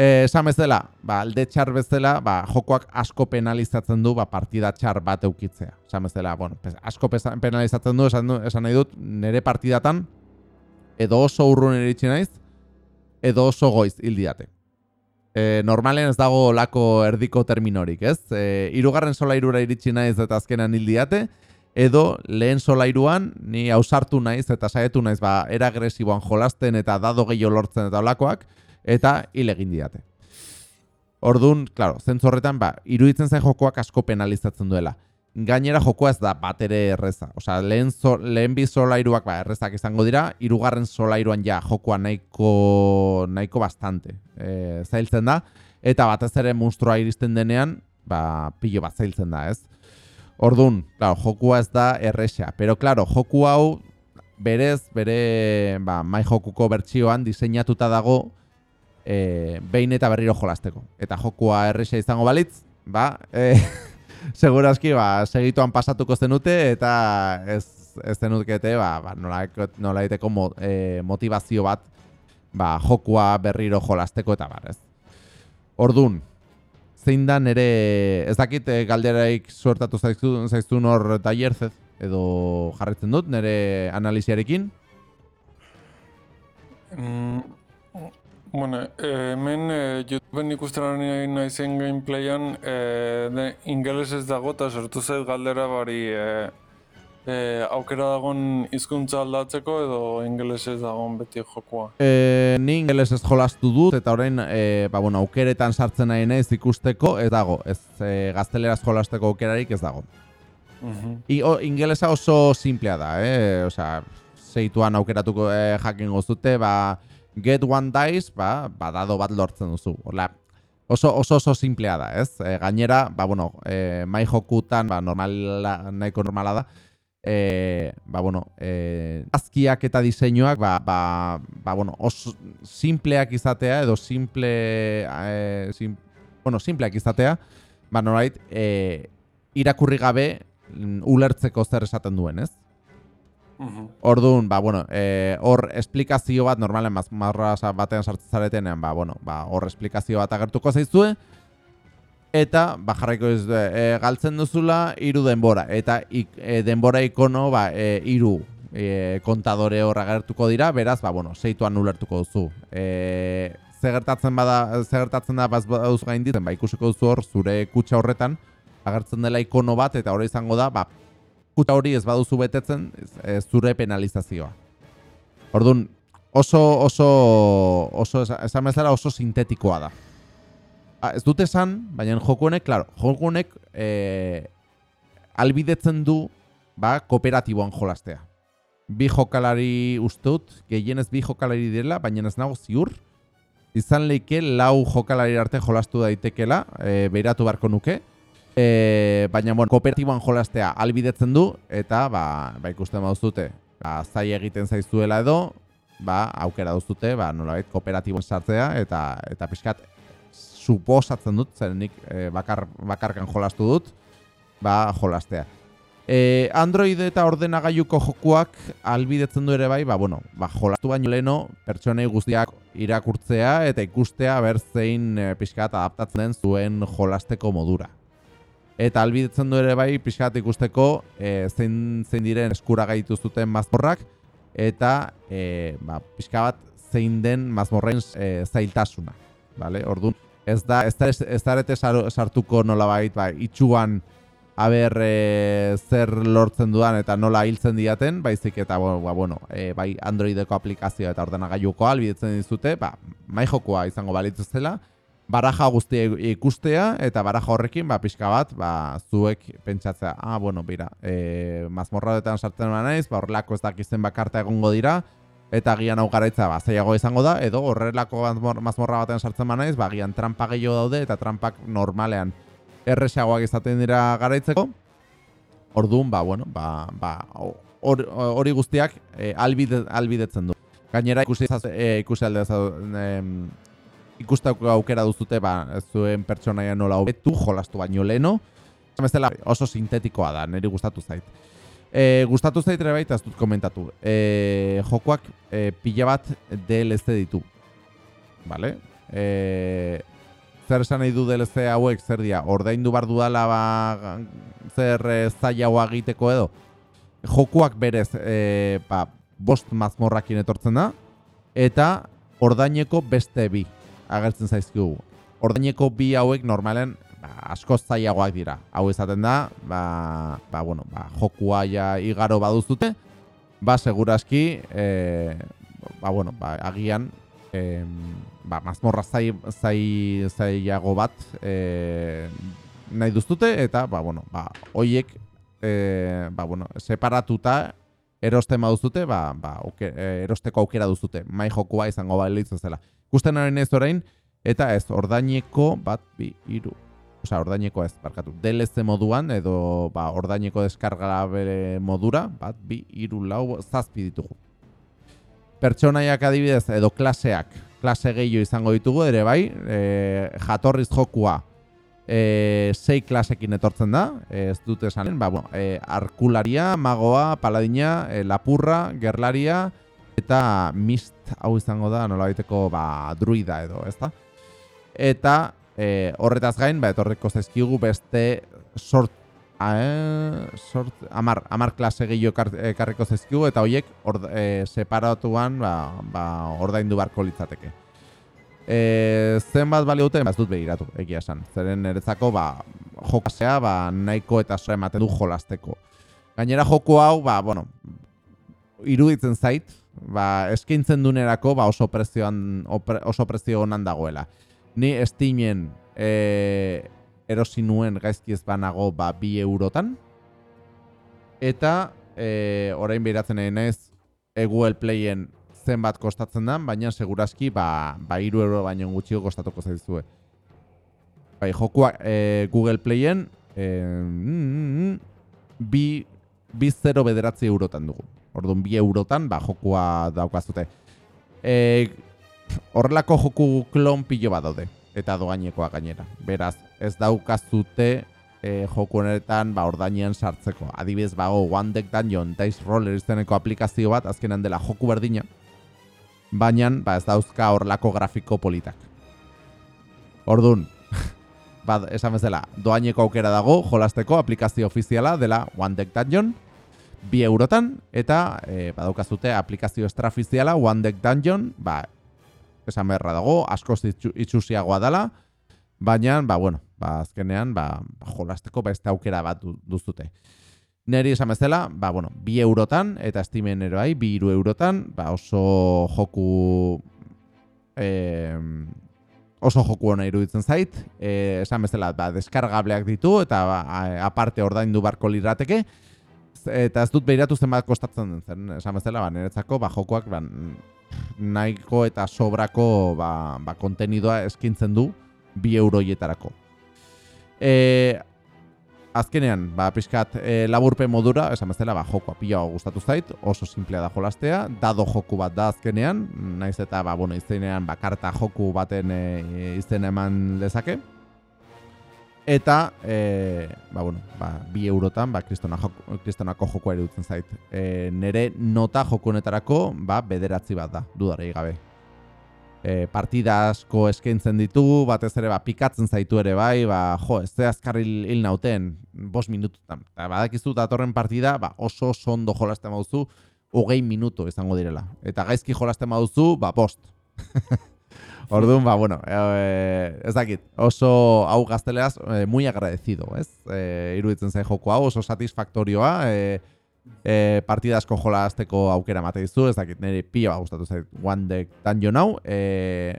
Eh, esan bezala, ba, alde txar bezala, ba, jokoak asko penalizatzen du ba, partida txar bat eukitzea. Esan bezala, bueno, asko penalizatzen du, esan, esan nahi dut, nire partidatan, edo oso urrun iritsi naiz, edo oso goiz hil didate. E, normalen ez dago lako erdiko terminorik, ez? E, irugarren solairura iritsi naiz eta azkenan hil didate, edo lehen solairuan ni ausartu naiz eta saietu naiz ba era agresiboan jolasten eta dado gehiago lortzen eta olakoak eta hil egin didate. Ordun, claro, zentzu horretan ba iruditzen zen jokoak asko penalizatzen duela. Gainera jokoa ez da bat ere erreza. Osea, lehen, zo, lehen bi solairuak ba, errezak izango dira, hirugarren solairuan ja jokoa nahiko, nahiko bastante e, zailtzen da, eta batez ere monstrua iristen denean, ba, pilo bat zailtzen da, ez? Ordun, claro, jokua ez da erresa, pero claro, joku hau berez, bere ba, mai jokuko bertsioan diseinatuta dago e, behin eta berriro jolasteko. Eta jokua erresa izango balitz, ba, e, segurazki ba, segituan pasatuko zenute eta ez, ez zenukete ba, ba, nola, nola diteko mo, e, motivazio bat ba, jokua berriro jolasteko eta bar, ez? Ordun, zein da nere, ez dakit eh, galderaik suertatu zaiztu, zaiztun hor taierzez, edo jarretzen dut nere analiziarekin. Mm, bueno, eh, hemen eh, YouTubeen ikusten ari naizen gameplayan eh, de, ingeles ez dago eta sortu zait galdera bari eh, eh, aukera dagon hizkuntza aldatzeko edo ingeles ez dagon beti jokua. E, ni ingeles jolastu dut, eta orain, e, ba, bueno, aukeretan sartzen nahi naiz ikusteko, ez dago, ez e, gazteleraz jolasteko aukerarik ez dago. Mhm. I, o, ingelesa oso simplea da, eh? Osea, zeituan aukeratuko eh, jakin gozute, ba, get one dice, ba, ba dado bat lortzen duzu. Hola, oso, oso oso simplea da, ez? E, gainera, ba, bueno, e, mai jokutan, ba, normala, nahiko normala da, e, ba, bueno, e, azkiak eta diseinuak, ba, ba, ba, bueno, oso simpleak izatea, edo simple, e, sim, bueno, simpleak izatea, ba, norait, e, irakurri gabe mm, ulertzeko zer esaten duen, ez? Mhm. Orduan, ba, bueno, eh, hor esplikazio bat, normalen mazmarra batean sartzen zaretenean, ba, bueno, ba, hor esplikazio bat agertuko zaizue, eta ba, jarraiko ez e, galtzen duzula hiru denbora eta ik, e, denbora ikono ba e, hiru e, kontadore hor agertuko dira, beraz ba bueno, seituan ulertuko duzu. E, ze gertatzen bada, ze gertatzen da baz gain ditzen, ba ikusiko duzu hor zure kutxa horretan agertzen dela ikono bat eta hori izango da, ba kutxa hori ez baduzu betetzen ez, zure penalizazioa. Orduan, oso oso oso esa- esan bezala oso sintetikoa da. Ah, ez dute esan, baina joko honek, claro, joko honek eh, albidetzen du ba, kooperatiboan jolastea. Bi jokalari ustut, gehienez bi jokalari direla, baina ez nago ziur. Izan leike lau jokalari arte jolastu daitekela, e, beiratu beharko nuke. E, baina, bueno, kooperatiboan jolastea albidetzen du, eta, ba, ba ikusten baduzute, ba, zai egiten zaizuela edo, ba, aukera duzute, ba, nolabait, kooperatiboan sartzea, eta, eta pixkat, suposatzen dut, zeren nik e, bakar, bakarkan jolastu dut, ba, jolastea. E, Android eta ordenagailuko jokuak albidetzen du ere bai, ba, bueno, ba, jolastu baino leno pertsonei guztiak irakurtzea eta ikustea ber zein e, pixkat adaptatzen den zuen jolasteko modura. Eta albidetzen du ere bai pixkat ikusteko e, zein, zein diren eskuragai dituzuten mazmorrak eta e, ba, pixka bat zein den mazmorren e, zailtasuna. Vale? Orduan, ez da, ez da, sartuko nolabait, ba, itxuan aber e, zer lortzen dudan eta nola hiltzen diaten, baizik eta bo- ba, bueno, e, bai Androideko aplikazioa eta ordenagailuko albidetzen dizute, ba, mai jokoa izango balitzu zela, baraja guztia ikustea eta baraja horrekin ba pixka bat ba zuek pentsatzea ah bueno bira e, mazmorradetan sartzen naiz ba horrelako ez dakizen bakarta egongo dira eta agian hau garaitza ba zailago izango da edo horrelako mazmor- mazmorra batean sartzen ba naiz ba agian trampa gehiago daude eta trampak normalean erresagoak izaten dira garaitzeko Orduan, ba, bueno, ba, ba, hor- hori guztiak e, albide, albidetzen du. Gainera ikusi e, ikusi alde em, ikusteko aukera duzute, ba, zuen pertsonaia nola hobetu, jolastu baino leno. Bezala oso sintetikoa da, niri gustatu zait. E, gustatu zait ere baita ez dut komentatu. E, jokoak e, pila bat DLC ditu. Vale? E, zer esan nahi du DLC hauek, zer dia, ordaindu bar dudala ba, zer e, zailagoa egiteko edo. Jokuak berez, e, ba, bost mazmorrakin etortzen da, eta ordaineko beste bi agertzen zaizkigu. Ordaineko bi hauek normalen ba, asko zailagoak dira. Hau izaten da, ba, ba, bueno, ba, jokua ja igaro baduzute, ba, seguraski, e, ba, bueno, ba, agian, e, ba, mazmorra zai, zai, zailago bat e, nahi duztute, eta, ba, bueno, ba, hoiek, e, ba, bueno, separatuta erosten baduzute, ba, ba, auke, e, erosteko aukera duzute. Mai jokua izango balitzu zela. Ari naiz orain, eta ez, ordaineko bat, bi, iru. Osa, ordaineko ez, barkatu. DLC moduan, edo, ba, ordaineko deskargabele modura, bat, bi, iru, lau, zazpi ditugu. Pertsonaiak adibidez, edo klaseak, klase gehiago izango ditugu, ere bai, e, jatorriz jokua, e, sei klasekin etortzen da, ez dut esanen, ba, bueno, e, arkularia, magoa, paladina, e, lapurra, gerlaria, eta mist hau izango da nolabaiteko ba, druida edo, ezta? Eta e, horretaz gain, ba, etorreko zaizkigu beste sort, eh, sort amar, amar klase gehiago ekarriko zaizkigu, eta hoiek ord, e, separatuan ba, ba, ordaindu barko litzateke. E, zenbat balio dute, ba, ez dut begiratu, egia esan. Zeren niretzako, ba, jokasea, ba, nahiko eta so ematen du jolasteko. Gainera joko hau, ba, bueno, iruditzen zait, ba, eskaintzen dunerako, ba, oso prezioan, oso prezio onan dagoela. Ni Steamen e, erosi nuen gaizki ez banago, ba, bi eurotan. Eta, e, orain behiratzen naiz, e, Google Playen zenbat kostatzen da, baina segurazki ba, ba 3 euro baino gutxiko kostatuko zaizue. Bai, jokua e, Google Playen e, mm, bi, bi 0 bederatzi eurotan dugu. Orduan, bi eurotan, ba, jokua daukazute. E, horrelako joku klon pilo bat daude, eta doainekoa gainera. Beraz, ez daukazute e, joku honetan ba, ordainean sartzeko. Adibidez, bago One Deck Dungeon Dice Roller izeneko aplikazio bat, azkenan dela joku berdina, baina ba, ez dauzka horrelako grafiko politak. Ordun, Bad, esan bezala, doaineko aukera dago jolasteko aplikazio ofiziala dela One Deck Dungeon, bi eurotan, eta e, badaukazute aplikazio extraofiziala One Deck Dungeon, ba, esan beharra dago, askoz itxu- itxusiagoa dela, baina, ba, bueno, ba, azkenean, ba, jolasteko beste aukera bat du- duzute. Neri esan bezala, ba, bueno, bi eurotan, eta estimen eroai, bi iru eurotan, ba, oso joku eh, oso joku ona iruditzen zait, eh, esan bezala, ba, deskargableak ditu, eta ba, aparte ordaindu barko lirateke, eta ez dut behiratu zenbat kostatzen den zen, esan bezala, ba, niretzako, ba, jokoak, ba, nahiko eta sobrako, ba, ba, kontenidoa eskintzen du, bi euroietarako. E, azkenean, ba, pixkat e, laburpe modura, esan bezala, ba, jokoa pila gustatu zait, oso simplea da jolastea, dado joku bat da azkenean, naiz eta, ba, bueno, izenean, ba, karta joku baten e, izen eman lezake. Eta, e, ba, bueno, ba, bi eurotan, ba, kristona joko, kristonako jokoa iruditzen zait. E, nere nota joku honetarako, ba, bederatzi bat da, dudarei gabe. E, partida asko eskaintzen ditu, batez ere, ba, pikatzen zaitu ere bai, ba, jo, ez ze azkar hil, nauten, bos minututan. Eta badakizu datorren partida, ba, oso oso ondo jolasten baduzu, hogei minutu izango direla. Eta gaizki jolasten baduzu, ba, bost. Orduan, ba, bueno, e, ez dakit, oso hau gazteleaz, e, muy agradecido, ez? E, iruditzen zain joko hau, oso satisfaktorioa, e, e, partida asko jolazteko aukera mate dizu, ez dakit, nire bat gustatu zait One Deck Dungeon hau, e,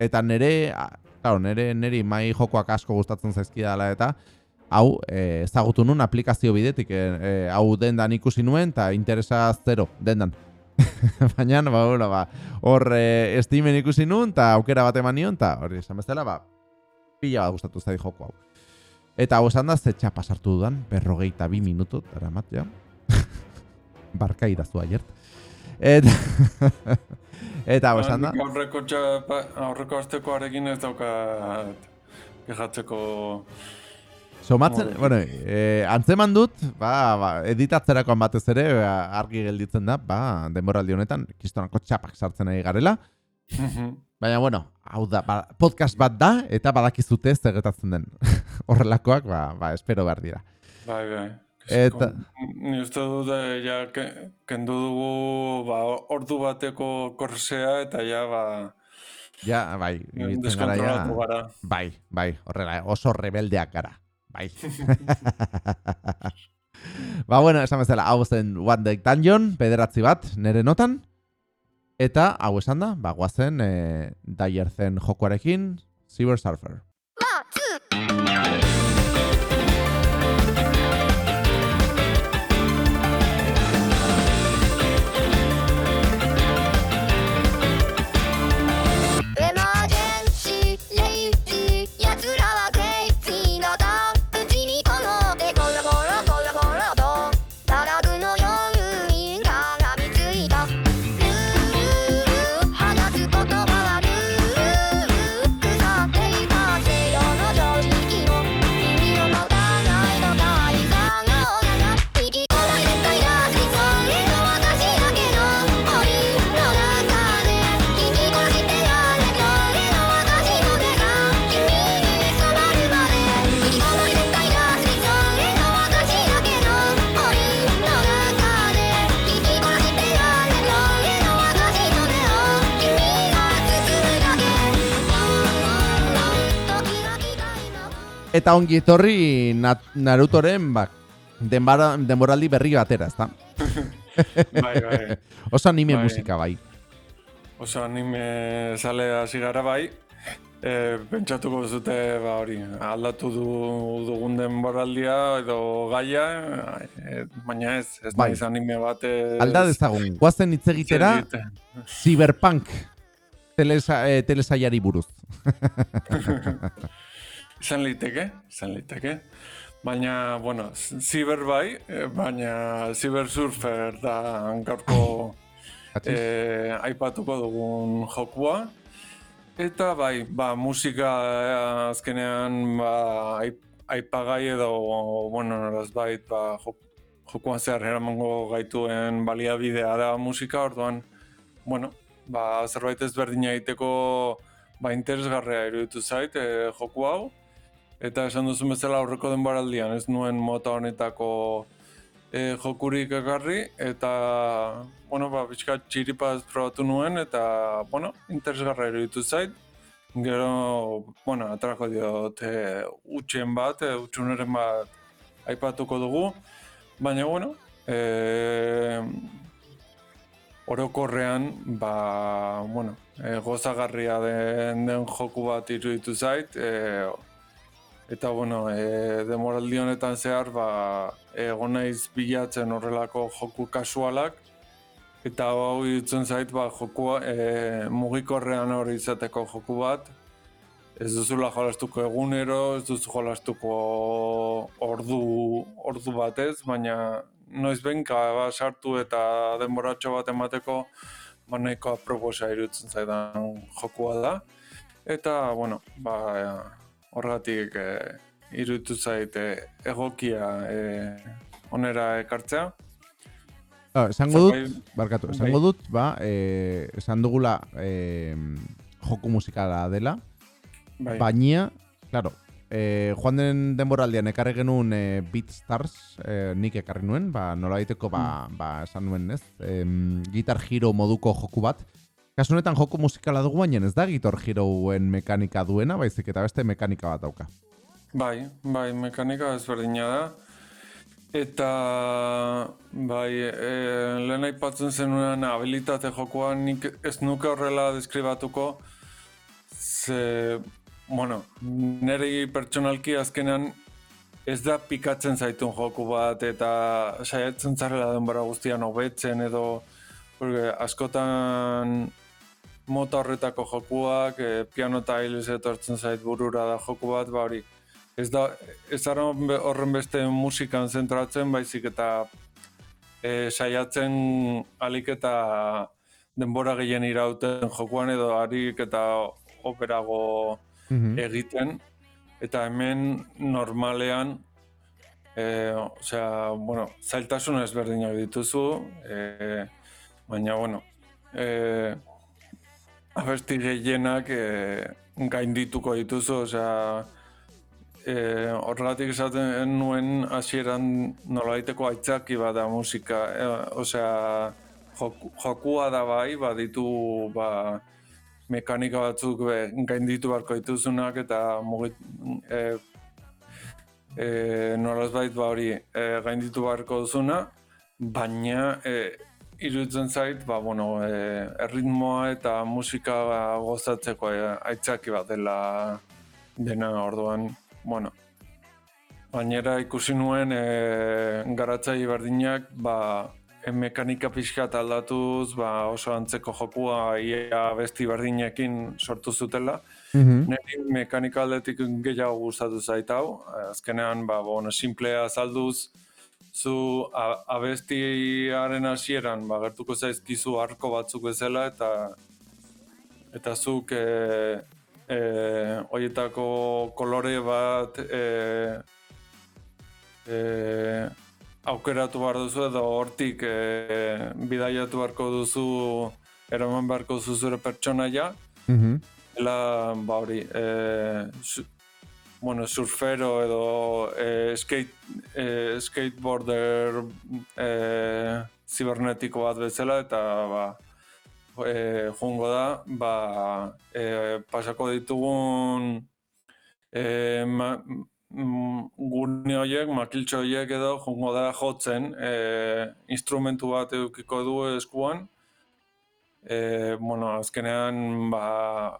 eta nire, claro, nire, niri mai jokoak asko gustatzen zaizkidala eta, hau e, ezagutu nun aplikazio bidetik, e, e, hau dendan ikusi nuen, eta interesa zero, dendan. Baina, ba, bueno, ba, hor e, Steamen ikusi nun, eta aukera bat eman nion, eta hori esan bezala, ba, pila bat gustatu zait joko hau. Eta hau esan da, zetxa pasartu dudan, berrogeita bi minutu, eramat, ja. Barka idazu aiert. Eta, eta hau esan da, Aurreko, txa, aurreko astekoarekin ez daukat kejatzeko... somatzen, Hori. bueno, e, antzeman dut, ba, ba, editatzerakoan batez ere, ba, argi gelditzen da, ba, denboraldi honetan, kistonako txapak sartzen ari garela, Baina, bueno, hau da, ba, podcast bat da, eta badakizute zer gertatzen den. Horrelakoak, ba, ba, espero behar dira. Bai, bai. Eta- Ni uste dut, eh, ja, ke, kendu dugu, ba, ordu bateko korsea, eta ja, ba, Ja, bai, gara ja. gara. Bai, bai, horrela, oso rebeldeak gara. Bai. ba, bueno, esan bezala, hau zen One Deck Dungeon, bederatzi bat, nere notan. Eta, hau esan da, ba, guazen, e, Dyer zen jokoarekin, Cyber Surfer. Eta ongi etorri Narutoren, ba, denbara, denboraldi berri batera, ezta? Bai, bai. Oso anime Bai. musika bai. Oso anime sale hasi gara bai. E, pentsatuko zute ba hori, aldatu du dugun denboraldia edo gaia, e, baina ez, ez Bai. naiz anime bat ez... Alda dezagun, guazen hitz egitera. Cyberpunk telesa, eh, telesaiari buruz. Izan liteke, izan liteke. Baina, bueno, ziber bai, eh, baina Cyber Surfer da gaurko eh, aipatuko dugun jokua. Eta bai, ba, musika eh, azkenean ba, aip, aipagai edo, bueno, noraz bait, ba, jok, jokuan zehar eramango gaituen baliabidea da musika, orduan, bueno, ba, zerbait ezberdina egiteko ba, interesgarria iruditu zait eh, joku hau. Eta esan duzu bezala aurreko denboraldian, ez nuen mota honetako e, jokurik ekarri, eta, bueno, ba, pixka txiripaz probatu nuen, eta, bueno, interesgarra iruditu zait. Gero, bueno, atrako diot e, utxen bat, e, utxuneren bat aipatuko dugu, baina, bueno, e, orokorrean, ba, bueno, e, gozagarria den, den joku bat iruditu zait, e, eta, bueno, e, demoraldi honetan zehar, ba, egon naiz bilatzen horrelako joku kasualak, eta hau iruditzen zait, ba, jokua, e, mugikorrean hori izateko joku bat, ez duzula jolastuko egunero, ez duzu jolastuko ordu, ordu batez, baina noiz benka ba, sartu eta denboratxo bat emateko ba, nahiko aproposa irutzen zaidan jokua da. Eta, bueno, ba, horregatik e, iruditu zait e, egokia e, onera ekartzea. Ah, esango dut, barkatu, bai. esango dut, ba, eh, esan dugula eh, joku musikala dela, Bai, baina, claro, eh, joan den denboraldian ekarri genuen eh, Beat Stars, eh, nik ekarri nuen, ba, nola ba, Mm. ba, esan nuen, ez? Em, Guitar Hero moduko joku bat. Kasu honetan joku musikala dugu, baina ez da Guitar Heroen mekanika duena, baizik eta beste mekanika bat dauka. bai, bai, mekanika ezberdina da. Eta, bai, e, lehen aipatzen zenuen habilitate jokoan nik ez nuke horrela deskribatuko, ze, bueno, nire pertsonalki azkenean ez da pikatzen zaitun joku bat eta saiatzen zarela denbora guztian hobetzen edo porque askotan mota horretako jokuak, e, piano tiles etortzen zait burura da joku bat, ba hori, ez da, ez be- horren beste musikan zentratzen, baizik eta e, saiatzen alik eta denbora gehien irauten jokuan edo harik eta operago Mhm. egiten eta hemen normalean e, osea, bueno, zailtasun ezberdinak dituzu e, baina bueno e, abesti gehienak e, gaindituko dituzu osea e, horregatik esaten nuen hasieran nolaiteko aitzaki bada musika e, osea joku, jokua da bai baditu ba, mekanika batzuk be, gainditu beharko dituzunak eta mugit, e, e, nolazbait ba hori e, gainditu beharko duzuna, baina e, iruditzen zait, ba, bueno, e, erritmoa eta musika gozatzeko e, aitzaki bat dela dena orduan, bueno, Gainera ikusi nuen e, garatzaile berdinak ba, e, mekanika pixkat aldatuz ba, oso antzeko jokua ia besti berdinekin sortu zutela. Mhm. Neri mekanika aldetik gehiago gustatu zait hau. Azkenean, ba, bueno, simplea azalduz, zu a, abestiaren hasieran ba, gertuko zaizkizu arko batzuk bezala eta eta zuk e, e, horietako kolore bat e, e, aukeratu behar duzu edo hortik e, bidaiatu beharko duzu eraman beharko duzu zure pertsonaia Mhm. Dela, ba hori, e, bueno, surfero edo e, skate, e, skateboarder e, zibernetiko bat bezala eta ba, e, jungo da, ba, e, pasako ditugun e, ma, mm, gune horiek, makiltxo horiek edo jungo da jotzen e, instrumentu bat edukiko du eskuan, e, bueno, azkenean, ba,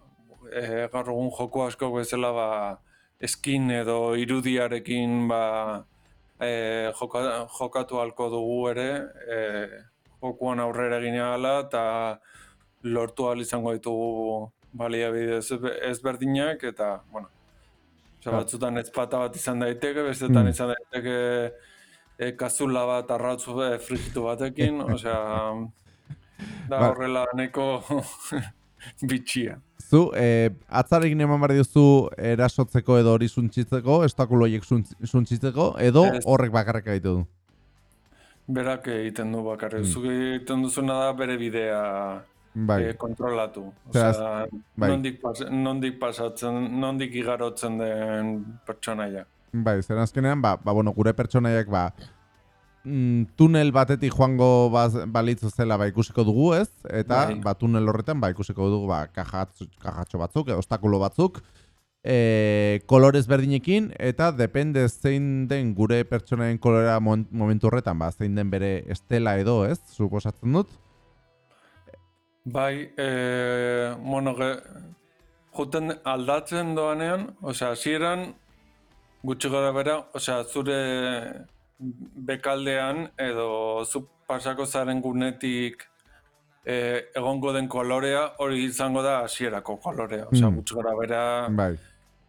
e, gaur egun joko asko bezala, ba, eskin edo irudiarekin, ba, e, joka, jokatu halko dugu ere, e, jokuan aurrera egin ahala, eta lortu ahal izango ditugu baliabide ezbe- ezberdinak, eta, bueno, Claro. batzutan ezpata bat izan daiteke, bestetan Mm. izan daiteke e, kazula bat arrautzu e, frigitu batekin, osea, da Ba- horrela nahiko bitxia. Zu, eh, atzarekin eman behar duzu erasotzeko edo hori suntzitzeko, estakuloiek suntzitzeko, edo horrek bakarrik egite du. Berak egiten du bakarrik. Mm. Zuk egiten duzuna da bere bidea Bai. eh, kontrolatu. Osea, Osea, bai. nondik, pas, nondik pasatzen, nondik igarotzen den pertsonaia. Bai, zer azkenean, ba, ba, bueno, gure pertsonaiak, ba, mm, tunel batetik joango baz, balitzu zela ba, ikusiko dugu, ez? Eta, Bai. ba, tunel horretan, ba, ikusiko dugu, ba, kajatz, kajatxo batzuk, edo obstakulo batzuk, e, kolorez berdinekin, eta depende zein den gure pertsonaien kolora mon- momentu horretan, ba, zein den bere estela edo, ez? Suposatzen dut. Bai, e, bueno, ge, juten aldatzen doanean, osea, hasieran gutxi gara bera, osea, zure bekaldean edo zu pasako zaren gunetik e, egongo den kolorea hori izango da hasierako kolorea. Osea, Mm. gutxi gara bera Bai,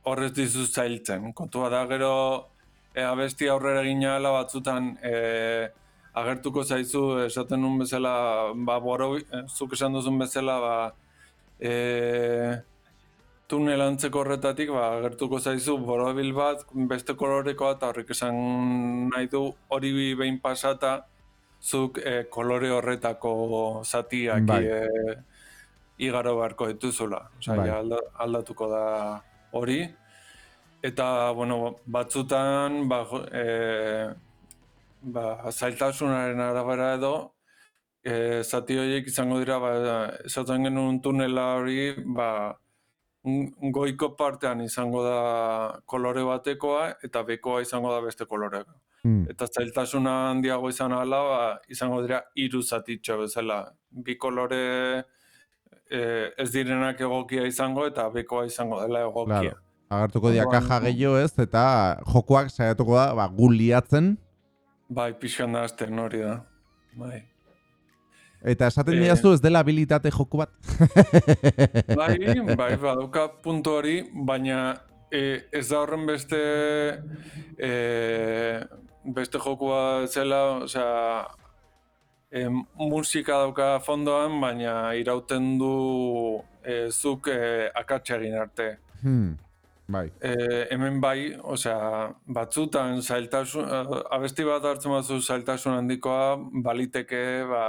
horrez dizu zailtzen. Kontua da gero e, abesti aurrera egina ala batzutan e, agertuko zaizu esaten nun bezala, ba, boro, e, zuk esan duzun bezala, ba, e, tunel antzeko horretatik, ba, agertuko zaizu borobil bat, beste kolorekoa, eta horrek esan nahi du hori behin pasata, zuk e, kolore horretako zatiak Bai. e, igaro beharko dituzula. Osea, Bai. alda, aldatuko da hori. Eta, bueno, batzutan, ba, e, ba, zailtasunaren arabera edo, e, zati horiek izango dira, ba, esaten genuen tunela hori, ba, goiko partean izango da kolore batekoa, eta bekoa izango da beste kolorea. mm, Eta zailtasuna handiago izan ala, ba, izango dira hiru zatitxo bezala. Bi kolore e, ez direnak egokia izango eta bekoa izango dela egokia. Claro. agertuko dira kaja gehiago ez, eta jokoak saiatuko da, ba, gu liatzen, Bai, pixkan da azten hori da. Bai. Eta esaten diazu ez dela habilitate joku bat. Bai, bai, baduka puntu hori, baina e, ez da horren beste e, beste jokua zela, osea, e, musika dauka fondoan, baina irauten du e, zuk e, akatsa egin arte. Hmm. Bai, E, hemen bai, osea, batzutan zailtasun, abesti bat hartzen bazu zailtasun handikoa, baliteke, ba,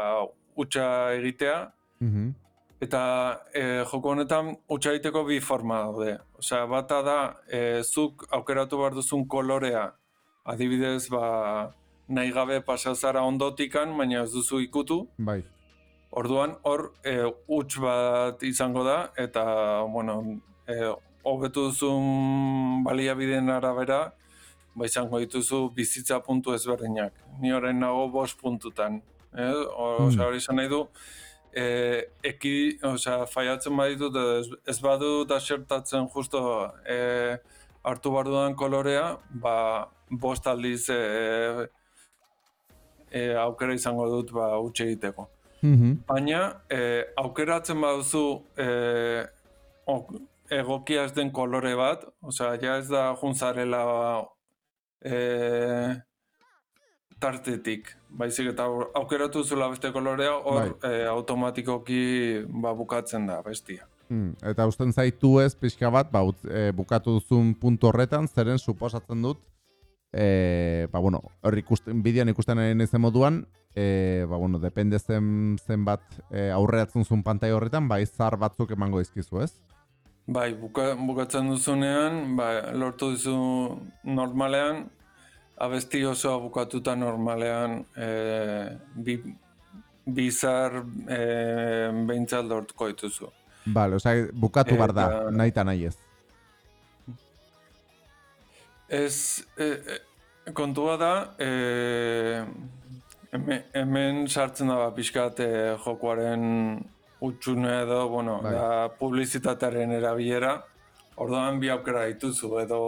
utxa egitea, Mhm. Eta e, joko honetan utxa egiteko bi forma daude. Osea, bata da, e, zuk aukeratu behar duzun kolorea, adibidez, ba, nahi gabe pasa zara ondotikan, baina ez duzu ikutu. bai. Orduan, hor, e, huts bat izango da, eta, bueno, e, hobetu duzun baliabideen arabera, ba izango dituzu bizitza puntu ezberdinak. Ni orain nago bost puntutan. Eh? O- Osea, hori esan nahi du, e, eki, osea, faiatzen baditut, edo ez, ez badut asertatzen justo e, hartu behar dudan kolorea, ba, bost aldiz e, e, aukera izango dut ba, utxe egiteko. Mhm. Baina, e, aukeratzen baduzu e, ok, egokia ez den kolore bat, osea, ja ez da juntzarela e, tartetik, baizik eta aukeratu zula beste kolorea, hor e, automatikoki ba, bukatzen da bestia. Hmm. Eta usten zaitu ez pixka bat, ba, utz- e, bukatu duzun puntu horretan, zeren suposatzen dut, e, ba, bueno, hor ikusten, bidean ikusten ari naizen moduan, e, ba, bueno, depende zen, zenbat e, aurreratzen zuen pantai horretan, ba, izar batzuk emango dizkizu, ez? Bai, buka, bukatzen duzunean, ba, lortu duzu normalean, abesti osoa bukatuta normalean, e, bi, bizar e, behintzat lortuko dituzu. Bale, osea, bukatu bar da, Eta- nahi eta nahi ez. Ez, e, e, kontua da, e, hemen, hemen sartzen da ba, pixkat e, jokoaren utxune edo, bueno, Bai. da publizitatearen erabilera. Orduan bi aukera dituzu edo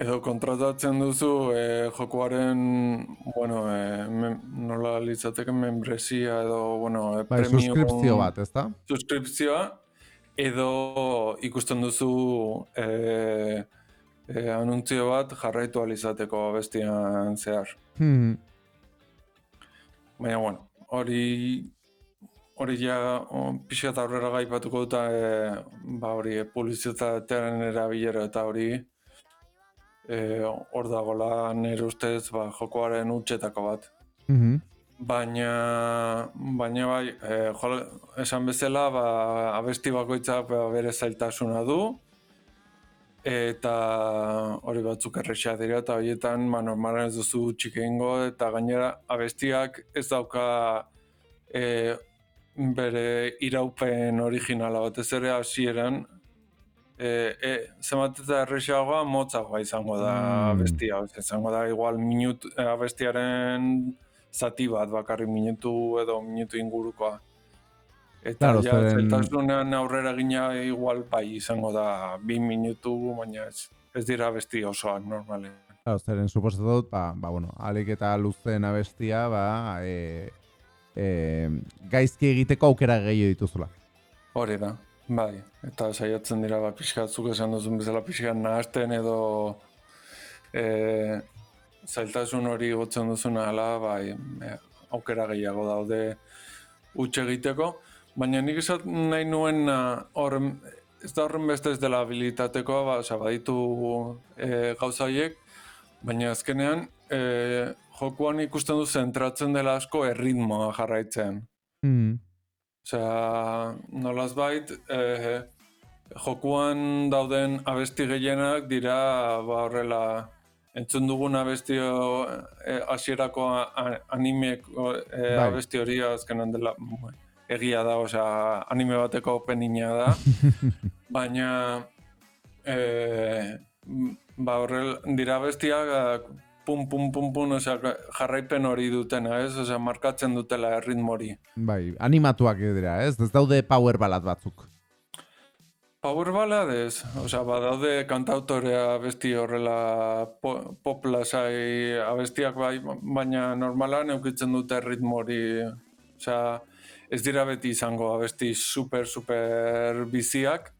edo kontratatzen duzu e, jokoaren, bueno, e, mem, nola litzateke membresia edo, bueno, e, Bai, premium- suskripzio bat, ezta? suskripzioa edo ikusten duzu e, e, anuntzio bat jarraitu alizateko bestian zehar. Hmm. Baina, bueno, hori hori ja o, pixka eta aurrera gaipatuko dut e, ba hori publizitatearen erabilera eta hori e, hor dagoela nire ustez ba, jokoaren utxetako bat. Mhm. Baina, baina bai, e, jola, esan bezala, ba, abesti bakoitzak ba, bere zailtasuna du, eta hori batzuk errexea dira, eta horietan, ba, normalan ez duzu txik egingo, eta gainera abestiak ez dauka e, bere iraupen originala batez ere hasieran, e, e, zenbat eta errexeagoa motzagoa izango da Mm. abestia, izango da igual minut, e, abestiaren zati bat bakarrik minutu edo minutu ingurukoa. Eta Claro, ja, zailtasunean aurrera gina igual bai izango da bi minutu, baina ez, ez dira besti osoak normalen. Claro, zeren suposatu dut, ba, ba, bueno, alik eta luzen abestia, ba, e, e, gaizki egiteko aukera gehiago dituzula. Hori da, bai. Eta saiatzen dira ba, pixkatzuk esan duzun bezala pixkat nahasten edo e, zailtasun hori gotzen duzuna ala, bai, e, aukera gehiago daude huts egiteko. Baina nik esat nahi nuen horren, ez da horren beste ez dela habilitatekoa, ba, osea, baditu e, gauza horiek, baina azkenean e, jokuan ikusten du zentratzen dela asko erritmoa jarraitzen. Mm. Osea, nolaz bait, eh, jokuan dauden abesti gehienak dira, ba horrela, entzun dugun abesti eh, hasierako a- animek eh, Bai. abesti hori azkenan dela egia da, osea, anime bateko openina da, baina eh, ba horrel, dira abestiak eh, pum pum pum pum, osea, jarraipen hori dutena, ez? Osea, markatzen dutela erritmo hori. Bai, animatuak dira, ez? Ez daude power ballad batzuk. Power ballades, osea, badaude kantautorea abesti horrela po, pop lasai abestiak bai, baina normalan eukitzen dute ritmo hori, osea, ez dira beti izango abesti super, super biziak,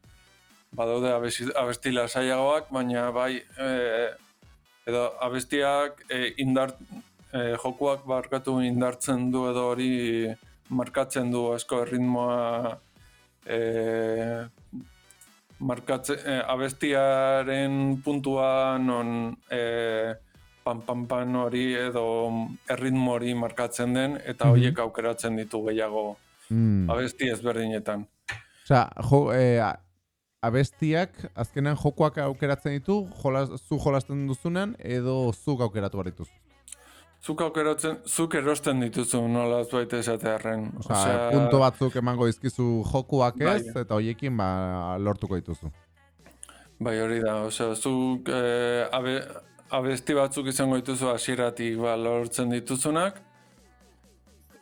badaude abesti, abesti lasaiagoak, baina bai, e, edo abestiak e, indar, e, jokuak barkatu indartzen du edo hori markatzen du asko erritmoa e, markatze, e, abestiaren puntua non e, pan pan pan hori edo erritmo hori markatzen den eta Mhm. horiek aukeratzen ditu gehiago Mm. abesti ezberdinetan. Osea, jo, e, a- abestiak azkenean jokoak aukeratzen ditu, jolas, zu jolasten duzunean, edo zuk aukeratu behar dituzu. Zuk aukeratzen, zuk erosten dituzu nola baita esatearen. Osea, punto batzuk emango dizkizu jokuak ez, Bai. eta hoiekin ba, lortuko dituzu. Bai, hori da, osea, zuk eh, abe, abesti batzuk izango dituzu hasieratik ba, lortzen dituzunak,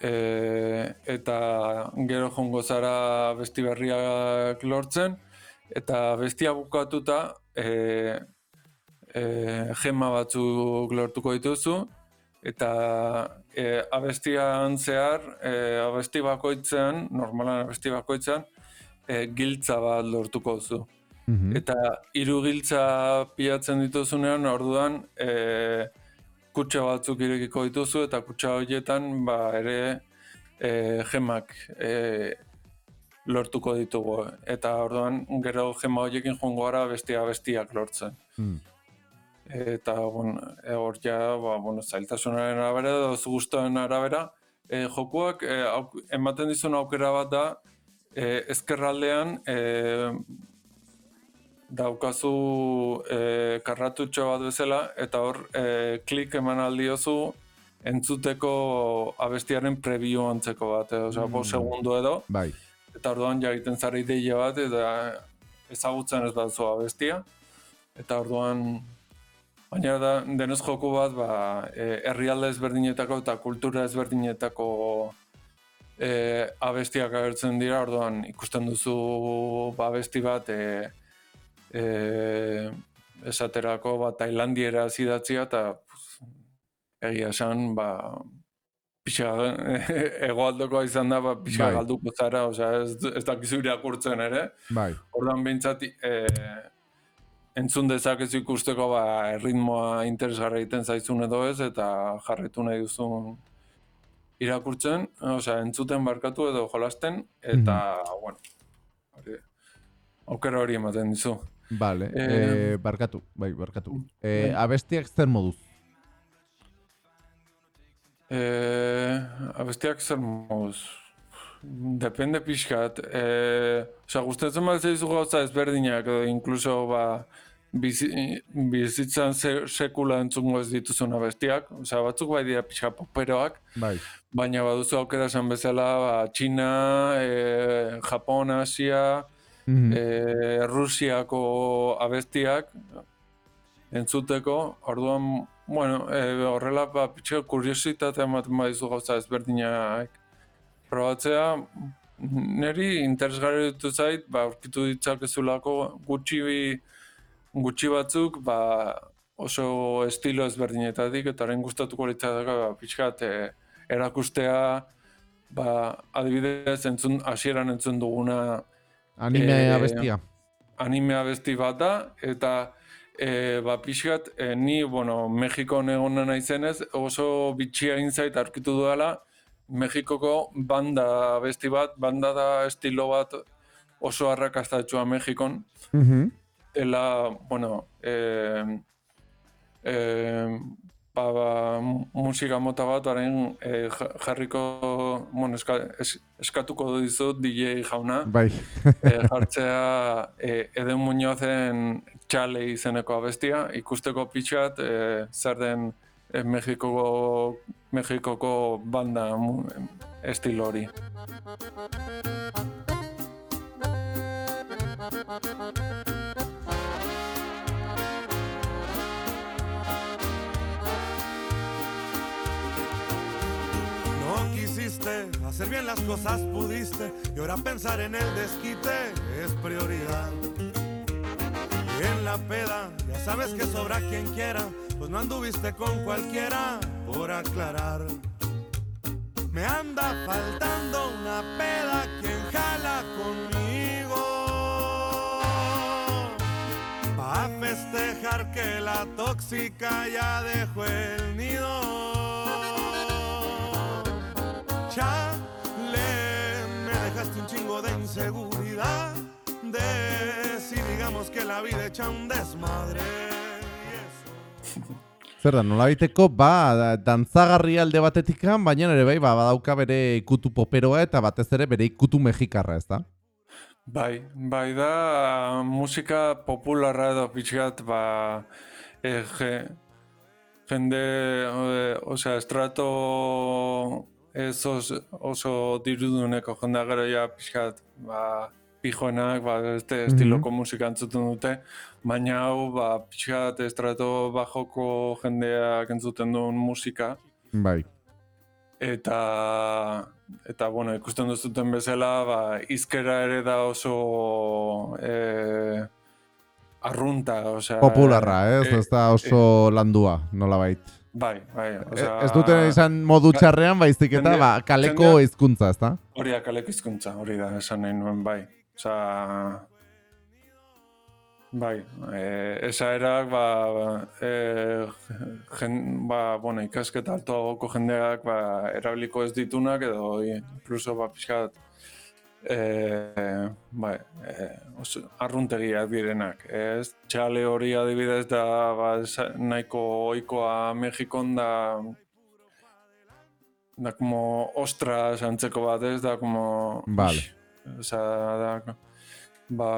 e, eta gero jongo zara besti berriak lortzen, eta bestia bukatuta e, e, gema batzuk lortuko dituzu, eta e, abestian zehar, e, abesti bakoitzean, normalan abesti bakoitzean, e, giltza bat lortuko duzu. Mhm. Eta hiru giltza pilatzen dituzunean, orduan e, kutxa batzuk irekiko dituzu eta kutxa horietan ba, ere e, gemak e, lortuko ditugu. Eta orduan gero gema horiekin joango gara bestia bestiak lortzen. Mm. Eta, bueno, e, hor ja, ba, bueno, zailtasunaren arabera edo zu gustoen arabera, e, jokuak e, auk, ematen dizun aukera bat da, e, ezkerraldean e, daukazu e, karratutxo bat bezala, eta hor e, klik eman aldiozu entzuteko abestiaren prebio antzeko bat, e, osea, Mm. segundu edo, Bai. Eta orduan ja egiten zara ideia bat, eta ezagutzen ez baduzu abestia, eta orduan Baina da, denez joku bat, ba, e, herrialde ezberdinetako eta kultura ezberdinetako e, abestiak agertzen dira, orduan ikusten duzu ba, abesti bat e, e, esaterako ba, Tailandiera zidatzia eta egia esan, ba, pixa egoaldokoa izan da, ba, pixa Bai. galduko zara, osea, ez, ez dakizu irakurtzen ere. Bai. Orduan behintzat e, entzun dezakezu ikusteko ba, erritmoa interesgarra egiten zaizun edo ez, eta jarretu nahi duzun irakurtzen, osea, entzuten barkatu edo jolasten, eta, bueno, hori, aukera hori ematen dizu. Vale, Eh, eh, barkatu, bai, barkatu. Bai. abestiak zer moduz? Abestiak zer moduz? Depende pixkat. Eh, Osa, gustatzen bat zaizu gauza ezberdinak, edo inkluso ba, bizi, bizitzan se, sekula entzungo ez dituzun abestiak. Osa, batzuk bai dira pixka poperoak, Bai. baina baduzu aukera esan bezala, ba, Txina, eh, Japon, Asia, Mhm. e, Rusiako abestiak entzuteko, orduan, bueno, e, horrela, ba, pitxo, kuriositatea ematen badizu gauza ezberdinak probatzea, niri interesgarri ditu zait, ba, aurkitu ditzakezulako gutxi, gutxi batzuk, ba, oso estilo ezberdinetatik, eta orain gustatuko litzateke, ba, pixkat, e, erakustea, ba, adibidez, entzun, hasieran entzun duguna, Anime Eh, abestia. anime abesti bat da, eta e, ba, pixkat, e, ni, bueno, Mexikon egon naizenez, oso bitxia inzait aurkitu dudala, Mexikoko banda abesti bat, banda da estilo bat oso arrakastatxua Mexikon, Mhm. ela, bueno, e, e, ba, ba, musika mota bat, orain e, ja- jarriko, bueno, eska, es, eskatuko dizut DJ jauna, Bai. e, jartzea e, Eden Muñozen txale izeneko abestia, ikusteko pixat e, zer den e, Mexikoko, Mexikoko banda mu, estilo hori. No quisiste hacer bien las cosas, pudiste, y ahora pensar en el desquite es prioridad. En la peda, ya sabes que sobra quien quiera, pues no anduviste con cualquiera por aclarar. Me anda faltando una peda quien jala conmigo. Pa' festejar que la tóxica ya dejó el nido. Chale, me dejaste un chingo de inseguridad. De si digamos que la vida echa un desmadre. Zer da, nolabaiteko, ba, da- dantzagarri alde batetikan, baina ere bai, ba, badauka bere ikutu poperoa eta batez ere bere ikutu mexikarra, ez da? Bai, bai da musika popularra edo pixkat, ba, e, je, jende, e, osea, estrato ez oso, oso diruduneko jendea gero ja pixkat, ba, pijoenak, ba, este estiloko musika entzuten dute, baina hau, ba, pixkat estrato bajoko jendeak entzuten duen musika, Bai. eta eta bueno, ikusten duzuten bezala, ba, izkera ere da oso e, arrunta, osea... Popularra, ez? e, Ez da oso landua, nolabait. Bai, bai, E, osea... ez duten izan modu txarrean, baizik eta, ba, kaleko hizkuntza, ez da? Hori da kaleko hizkuntza, hori da, esan nahi nuen, bai. Osea... Bai, e, esaerak, ba, e, jen, ba, bueno, ikasketa altoagoko jendeak, ba, erabiliko ez ditunak, edo, incluso, ba, pixkat, e, bai, e, oso, arruntegiak direnak. Ez, txale hori adibidez da, ba, nahiko ohikoa Mexikon da, da como ostras antzeko bat ez, da como... Vale. Osea, da, ba,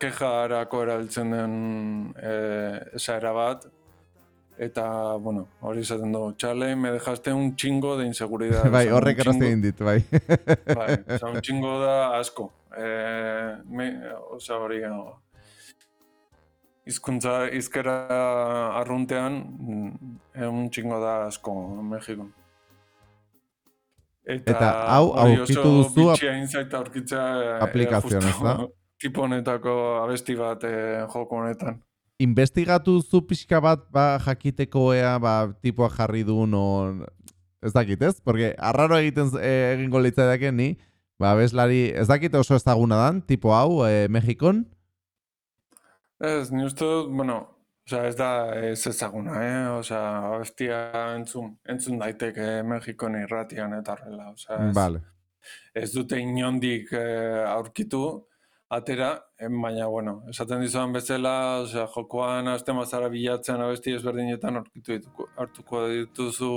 kejarako erabiltzen den e, esaera bat, eta, bueno, hori izaten du, txale, me dejaste un chingo de inseguridad. bai, horrek erazte egin dit, bai. Bai, osea, un chingo da asko. E, me, osea, hori, no. Hizkuntza, izkera arruntean, mm, un chingo da asko Mexikon. Eta hau hori aurkitu duzu ap- bitxia inzait aurkitzea e, Aplikazioan, ez da? tipo honetako abesti bat e, joko honetan. Investigatu zu pixka bat, ba, jakiteko ea, ba, tipoa jarri duen, o... Ez dakit, ez? Porque arraro egiten eh, egingo litzaidaken ni, ba, beslari, ez dakit oso ezaguna dan, tipo hau, eh, Mexikon? Ez, ni uste bueno, osea, ez da ez ezaguna, eh? Osea, abestia entzun, entzun daiteke Mexikon irratian eta horrela, osea, ez, Vale. ez dute inondik eh, aurkitu, atera, eh, baina, bueno, esaten dizudan bezala, osea, jokoan hasten bazara bilatzen abesti ezberdinetan aurkitu dituko, hartuko dituzu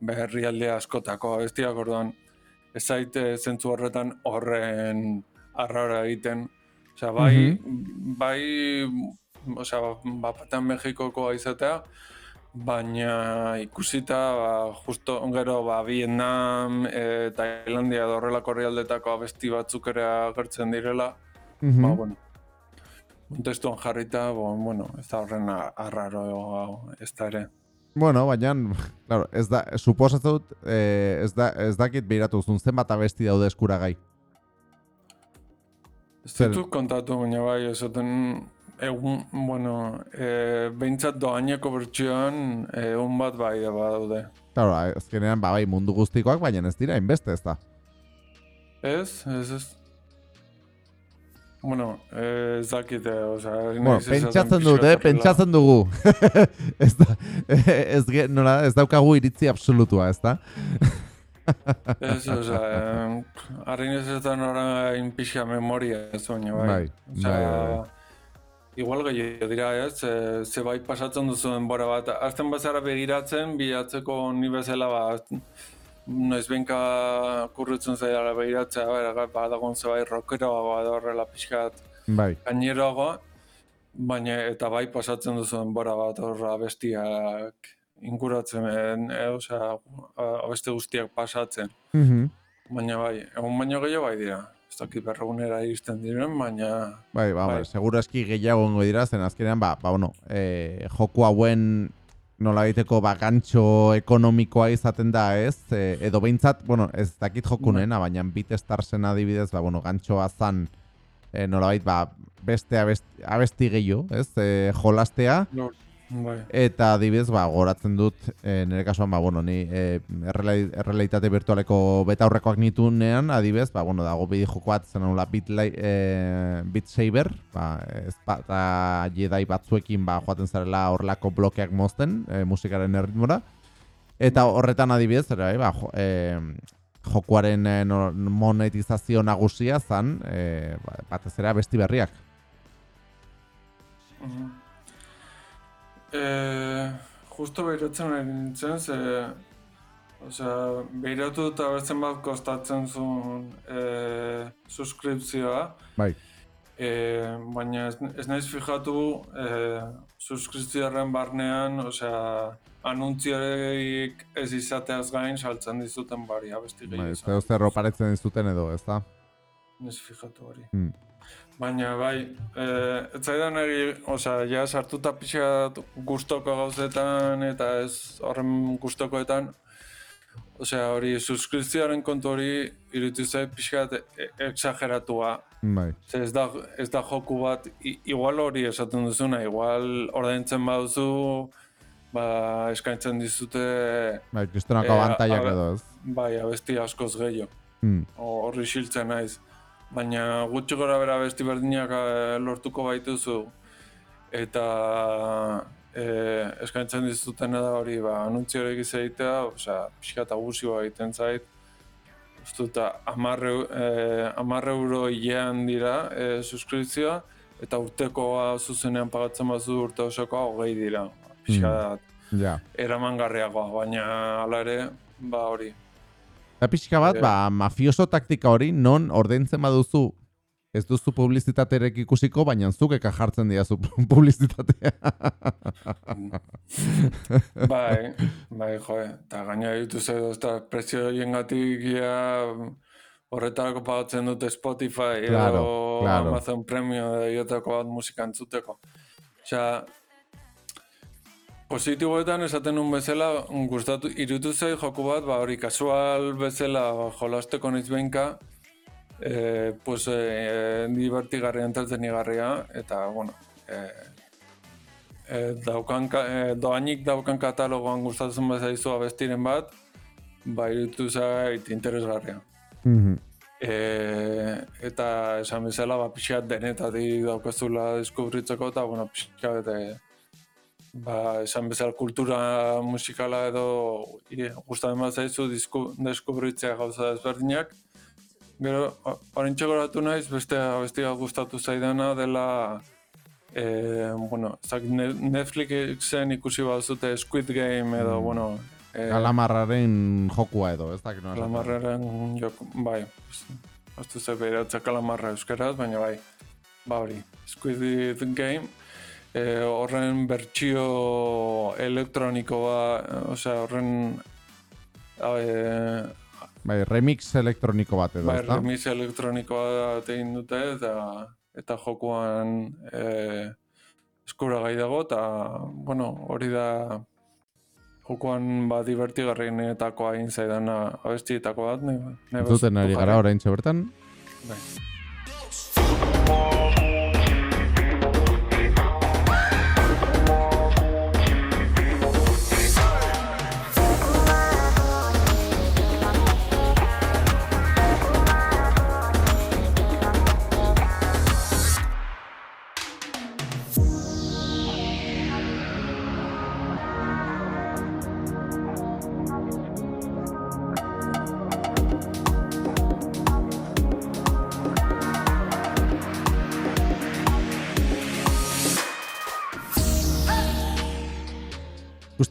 berrialde askotako abestiak orduan ez zait eh, zentzu horretan horren arrara egiten. Osea, bai, bai, osea, bapatean Mexikoko izatea, baina ikusita, ba, justo gero, ba, Vietnam, e, Tailandia edo horrelako herrialdetako abesti batzuk ere agertzen direla, Mhm. ba, bueno, kontestuan jarrita, bo, bueno, ez da horren arraro ez da ere. Bueno, baina, claro, ez da, suposatzen dut, eh, ez, da, ez dakit behiratu zuen zenbat abesti daude eskuragai. Ez ditut kontatu, baina bai, esaten, egun, bueno, e, behintzat doaineko bertsioan, egun bat bai da badaude. Claro, azkenean, ba, bai, mundu guztikoak, baina ez dira, inbeste ez da. Ez, ez, ez. Bueno, eh, ez dakite, oza... Bueno, pentsatzen dut, eh? Pentsatzen dugu. ez da, ez, ge- nola, ez daukagu iritzi absolutua, ez da? Ez, oza, eh, harrin ez ez da orain pixa memoria ez baina, bai. Bai, Osea, bai, bai, Igual gehiago dira, ez? Ze, ze bai pasatzen duzu denbora bat. Azten bazara begiratzen, bilatzeko ni bezala, ba, noiz benka kurritzen zaidala begiratzea, bera, badagon zebai rockero, bada horrela pixkat Bai, gaineroago, baina eta bai pasatzen duzu denbora bat horra abestiak inkuratzen, e, osea, abeste guztiak pasatzen. Mhm. Baina bai, egun baino gehiago bai dira. Ez dakit berregunera iristen diren, baina bai, ba, Bai. bai. seguro eski gehiago ongo dira, zen azkenean, ba, ba, bueno, e, joku hauen nola egiteko ba, gantxo ekonomikoa izaten da, ez? E, edo behintzat, bueno, ez dakit jokunena, baina BitStarsen adibidez, ba, bueno, gantxoa zan, e, nolabait, ba, beste abesti, abesti gehiago, ez? E, jolastea, no, bai. Eta adibidez, ba, goratzen dut, e, nire kasuan, ba, bueno, ni e, erreali- errealitate virtualeko betaurrekoak nitunean, adibidez, ba, bueno, dago bide joko bat, zen nola Beat, Li- e, Beat Saber, ba, ezpata Jedi batzuekin, ba, joaten zarela horrelako blokeak mozten, e, musikaren erritmora. Eta horretan adibidez, ere, bai, ba, jo, e, jokuaren e, monetizazio nagusia zan, e, ba, batez ere abesti berriak. Mhm. Eh, justo behiratzen ari nintzen, ze... Osea, behiratu dut abertzen bat kostatzen zuen eh, suskripzioa, Bai. eh, baina ez, ez naiz fijatu eh, suskripzioaren barnean, osea, anuntziorik ez izateaz gain saltzen dizuten bari abesti Bai, gehiago. ez da oparetzen dizuten edo, ez da? Ez fijatu hori. Hmm. Baina bai, eh, ez zaidan egi, osea, ja sartuta pixat gustoko gauzetan eta ez horren gustokoetan, osea, hori suskripzioaren kontu hori irutu zait pixkat e- exageratua. Bai. Ez da, ez da joku bat, i- igual hori esaten duzuna, igual ordaintzen baduzu, ba, eskaintzen dizute, Bai, kristonako Eh, abantaiak edo, ez? bai, abesti askoz gehiago. O- horri xiltzen naiz. Baina gutxi gora bera besti berdinak eh, lortuko baituzu eta eh, eskaintzen dizuten da hori ba, anuntziorik izatea, osea, pixka eta guzioa egiten zait. Dut, amarre, eh, amarre euro hilean dira eh, suskripzioa, eta urtekoa zuzenean pagatzen bazu urte osokoa hogei dira. Pixka Ja. eramangarriagoa, baina hala ere, ba hori, Eta pixka bat, Eh. ba, mafioso taktika hori, non ordaintzen baduzu ez duzu publizitaterek ikusiko, baina zukeka jartzen diazu publizitatea. bai, bai, jo, eta gaina dituz edo, eta prezio horien gatik horretarako pagatzen dute Spotify Claro, edo claro. Amazon Premium edo iotako bat musika entzuteko. Osea, positiboetan esaten nun bezala, gustatu, irutu zait joku bat, ba hori kasual bezala ba, jolasteko noiz behinka, eh, pues, eh, divertigarria, entretenigarria, eta, bueno, eh, eh, daukan, ka- eh, doainik daukan katalogoan gustatzen bazaizu abestiren bat, ba irutu zait interesgarria. Mhm. E, eta esan bezala, ba, pixkat denetatik daukazula deskubritzeko, eta, bueno, pixkat, e, ba, esan bezala kultura musikala edo gustatzen bat zaizu deskubritzea gauza desberdinak. Gero, orain goratu naiz, beste abestia gustatu zaidana dela, e, bueno, zak Netflixen ikusi bazute Squid Game edo, Mm. bueno, Eh, Kalamarraren jokua edo, ez dakit nola. Kalamarraren jok, bai, aztu ze behiratza kalamarra euskaraz, baina bai, ba hori, Squid Game, e, horren bertsio elektroniko ba, osea, horren e, Bai, remix elektroniko bat edo, bai, ezta? remix elektronikoa egin dute, eta, eta jokuan e, eskuragai dago, eta, bueno, hori da jokuan ba divertigarrienetakoa egin zaidana abestietako bat, ne, ne Entzuten ari gara orain bertan. Bai.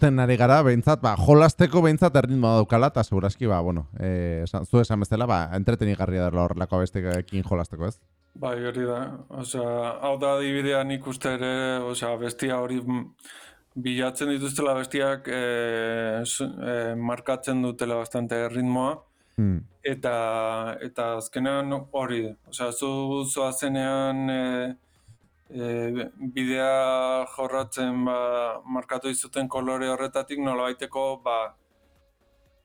Ikusten ari gara, behintzat, ba, jolasteko behintzat erritmoa daukala, eta segurazki, ba, bueno, eh, esan, zu esan bezala, ba, entretenigarria dela horrelako abestekin jolasteko, ez? Bai, hori da. Osea, hau da adibidea nik uste ere, osea, bestia hori bilatzen dituztela bestiak e, markatzen dutela bastante ritmoa. Hmm. Eta, eta azkenean hori, osea, zu zoazenean e, e, bidea jorratzen ba, markatu izuten kolore horretatik nolabaiteko ba,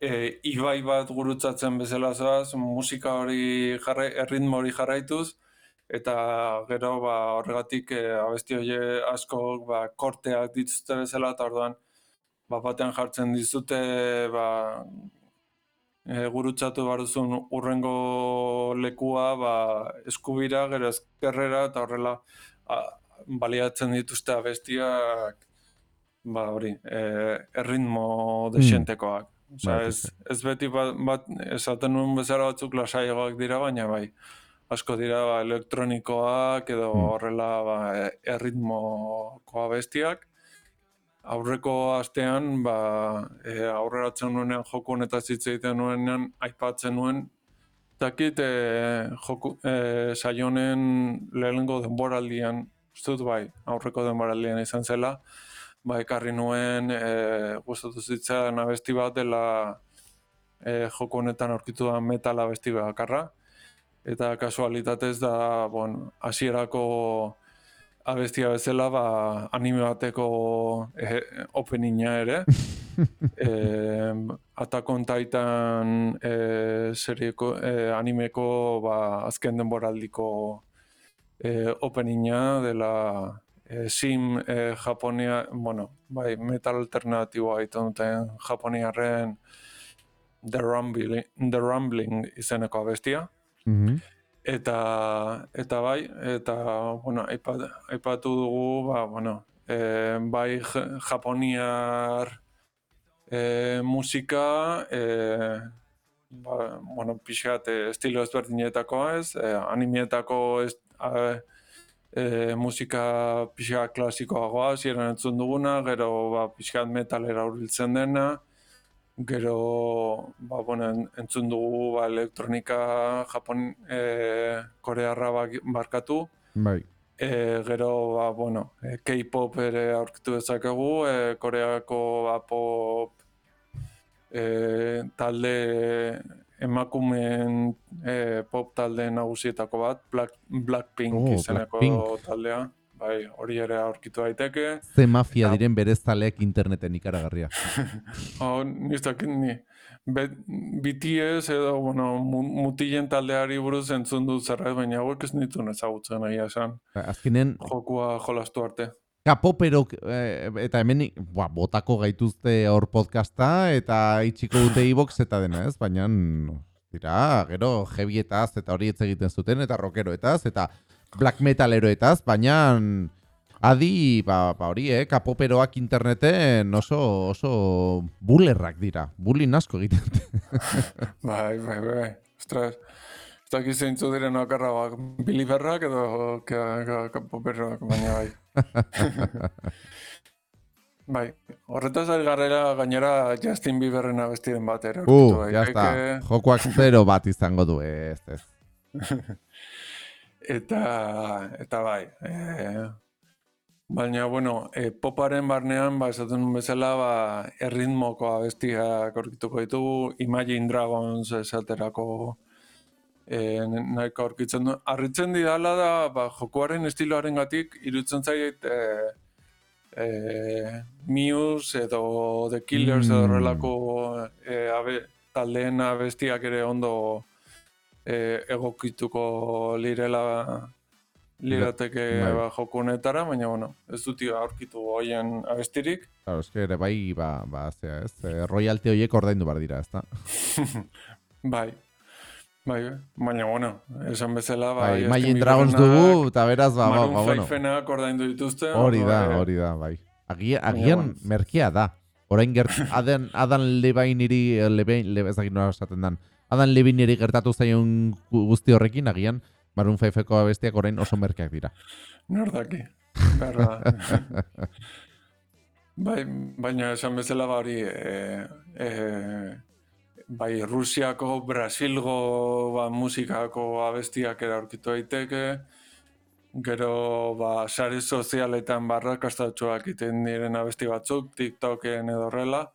e, ibai bat gurutzatzen bezala zoaz, musika hori jarrai, erritmo hori jarraituz, eta gero ba, horregatik e, abesti hori asko ba, korteak dituzte bezala, eta orduan ba, batean jartzen dizute ba, e, gurutzatu baruzun urrengo lekua ba, eskubira, gero ezkerrera, eta horrela baliatzen dituzte abestiak ba hori, e, erritmo desentekoak. Osea, Bai, ez, ez beti bat, bat esaten nuen bezala batzuk lasaiagoak dira, baina bai, asko dira ba, elektronikoak edo Hmm. horrela ba, e- erritmoko abestiak. Aurreko astean, ba, e, aurreratzen nuenean joku honetaz hitz egiten nuenean, aipatzen nuen, dakit e, joku, e, saionen lehenengo denboraldian, dut bai, aurreko denboraldian izan zela, ba, ekarri nuen e, gustatu zitzaidan abesti bat dela e, joku honetan aurkitu da metal abesti bakarra. Eta kasualitatez da, bon, hasierako abestia bezala, ba, anime bateko e, openinga ere. e, Attack on Titan e, serieko, e, animeko ba, azken denboraldiko e, openinga dela e, sim e, japonia, bueno, bai, metal alternatiboa egiten duten japoniarren The Rumbling, The Rumbling izeneko abestia. Mhm. Eta, eta bai, eta, bueno, aipat, aipatu dugu, ba, bueno, e, bai japoniar e, musika, e, ba, bueno, pixat e, estilo ezberdinetakoa ez, e, animietako ez, a, e, musika pixka klasikoagoa, ziren entzun duguna, gero ba, pixkat metalera hurbiltzen dena, gero ba, bueno, en- entzun dugu ba, elektronika Japon, e, korearra barkatu, Bai. E, gero, ba, bueno, e, K-pop ere aurkitu dezakegu, e, Koreako ba, pop e, talde emakumeen e, pop talde nagusietako bat, Black, Blackpink Oh, izeneko Blackpink. taldea. Bai, hori ere aurkitu daiteke. Ze mafia Eta- diren berezaleek interneten ikaragarria. Oh, nistak ni. Bet, BTS edo, bueno, mu- mutilen taldeari buruz entzun dut zerbait, baina hauek ez nituen ezagutzen nahi esan. Azkenen, Jokua jolastu arte. Kapoperok, eh, eta hemen, ba, botako gaituzte hor podcasta, eta itxiko dute ibox eta dena, ez? Baina, dira, gero, heavyetaz, eta hori hitz egiten zuten, eta rockeroetaz, eta black metaleroetaz, baina, adi, ba, ba hori, eh, kapoperoak interneten oso, oso bulerrak dira, bullying asko egiten. dute. Bai, bai, bai. Ostras. Ez dakit zeintzu diren okarra bak, biliberrak edo ka- ka- ka- poperrak, baina bai. Bai, horretaz ari garrera gainera Justin Bieberren abestiren bat ere. Uh, ya daiteke. está. Jokoak zero bat izango du, ez, ez. Eta, eta bai, e, baina, bueno, e, poparen barnean, ba, esaten bezala, ba, erritmoko abestiak aurkituko ditugu, Imagine Dragons esaterako e, nahiko aurkitzen du. Arritzen didala da, ba, jokoaren estiloaren gatik, irutzen zait, e, e, Muse edo The Killers edo Mm. horrelako e, abe, taldeen abestiak ere ondo e, egokituko lirela lirateke Bai. ba, joku honetara, baina bueno, ez dut aurkitu hoien abestirik. Claro, eske ere bai, ba, ba, zea, ez, eh, royalty horiek ordaindu bar dira, ezta? Bai, bai, baina bueno, esan bezala, ba, Bai, Justin Imagine Dragons dugu, eta beraz, ba, ba, ba, bueno. 5-enak ordaindu dituzte. Hori da, orduan, hori da, bai. Baina, agian merkea da. Orain gert, adan, adan lebainiri, eh, lebain, lebe, ez dakit nola esaten dan, adan lebainiri gertatu zaion gu- guzti horrekin, agian, Maroon 5-eko abestiak orain oso merkeak dira. Nor daki, behar da. bai, baina esan bezala ba hori, e, e, bai Rusiako, Brasilgo ba, musikako abestiak ere aurkitu daiteke, gero ba, sare sozialetan barrakastatxoak iten diren abesti batzuk, TikToken edo horrela,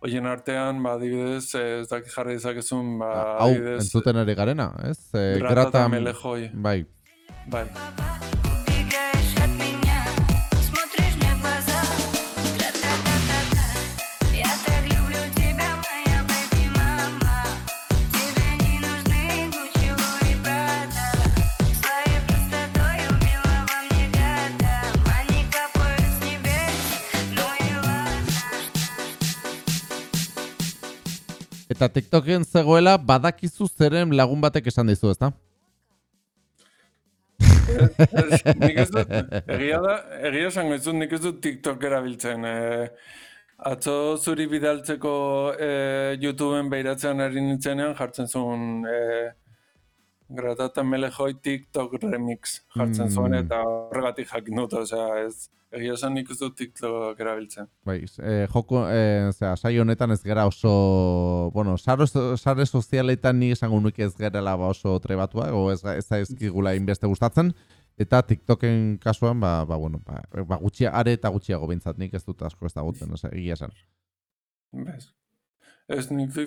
Hoien artean, ba, adibidez, ez dakit jarri dezakezun, ba, Hau, adibidez, entzuten ere garena, ez? Eh, Grata grata, Melejoi, bai, bai. Eta TikToken zegoela badakizu zeren lagun batek esan dizu, ezta? egia da, egia esango ez dut, nik ez dut TikTok erabiltzen. E, atzo zuri bidaltzeko e, YouTubeen behiratzen ari nintzenean jartzen zuen e, Gratata Melejoi TikTok remix jartzen Mm. zuen eta horregatik jakin dut, osea, ez, egia esan nik ez dut TikTok erabiltzen. Bai, eh, joko, eh, zera, saio honetan ez gara oso, bueno, sare, sare sozialetan ni esango nuke ez gerela ba oso trebatua, o ez, ez zaizkigula inbeste gustatzen, eta TikToken kasuan, ba, ba, bueno, ba, ba gutxia, are eta gutxiago behintzat nik ez dut asko ez dagoten, oza, egia esan. Bez. Ez nik. Uh,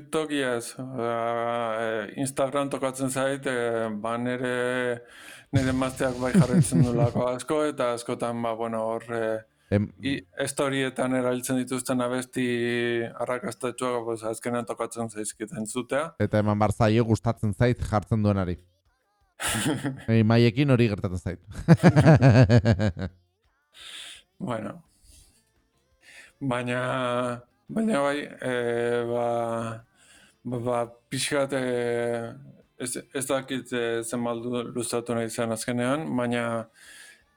Instagram tokatzen zait, eh, ba nere, nire mazteak bai jarraitzen dulako asko, eta askotan, ba, bueno, hor, eh, Em, i, storietan erabiltzen dituzten abesti arrakastatxoak, pues, azkenean tokatzen zaizkiten zutea. eta eman bar zaio gustatzen zait jartzen duenari. Ei, maiekin hori gertatzen zait. Bueno. Baina, baina bai, e, ba, ba, ba pixkat, e, ez, ez dakit e, zenbat lu- luzatu nahi zen azkenean, baina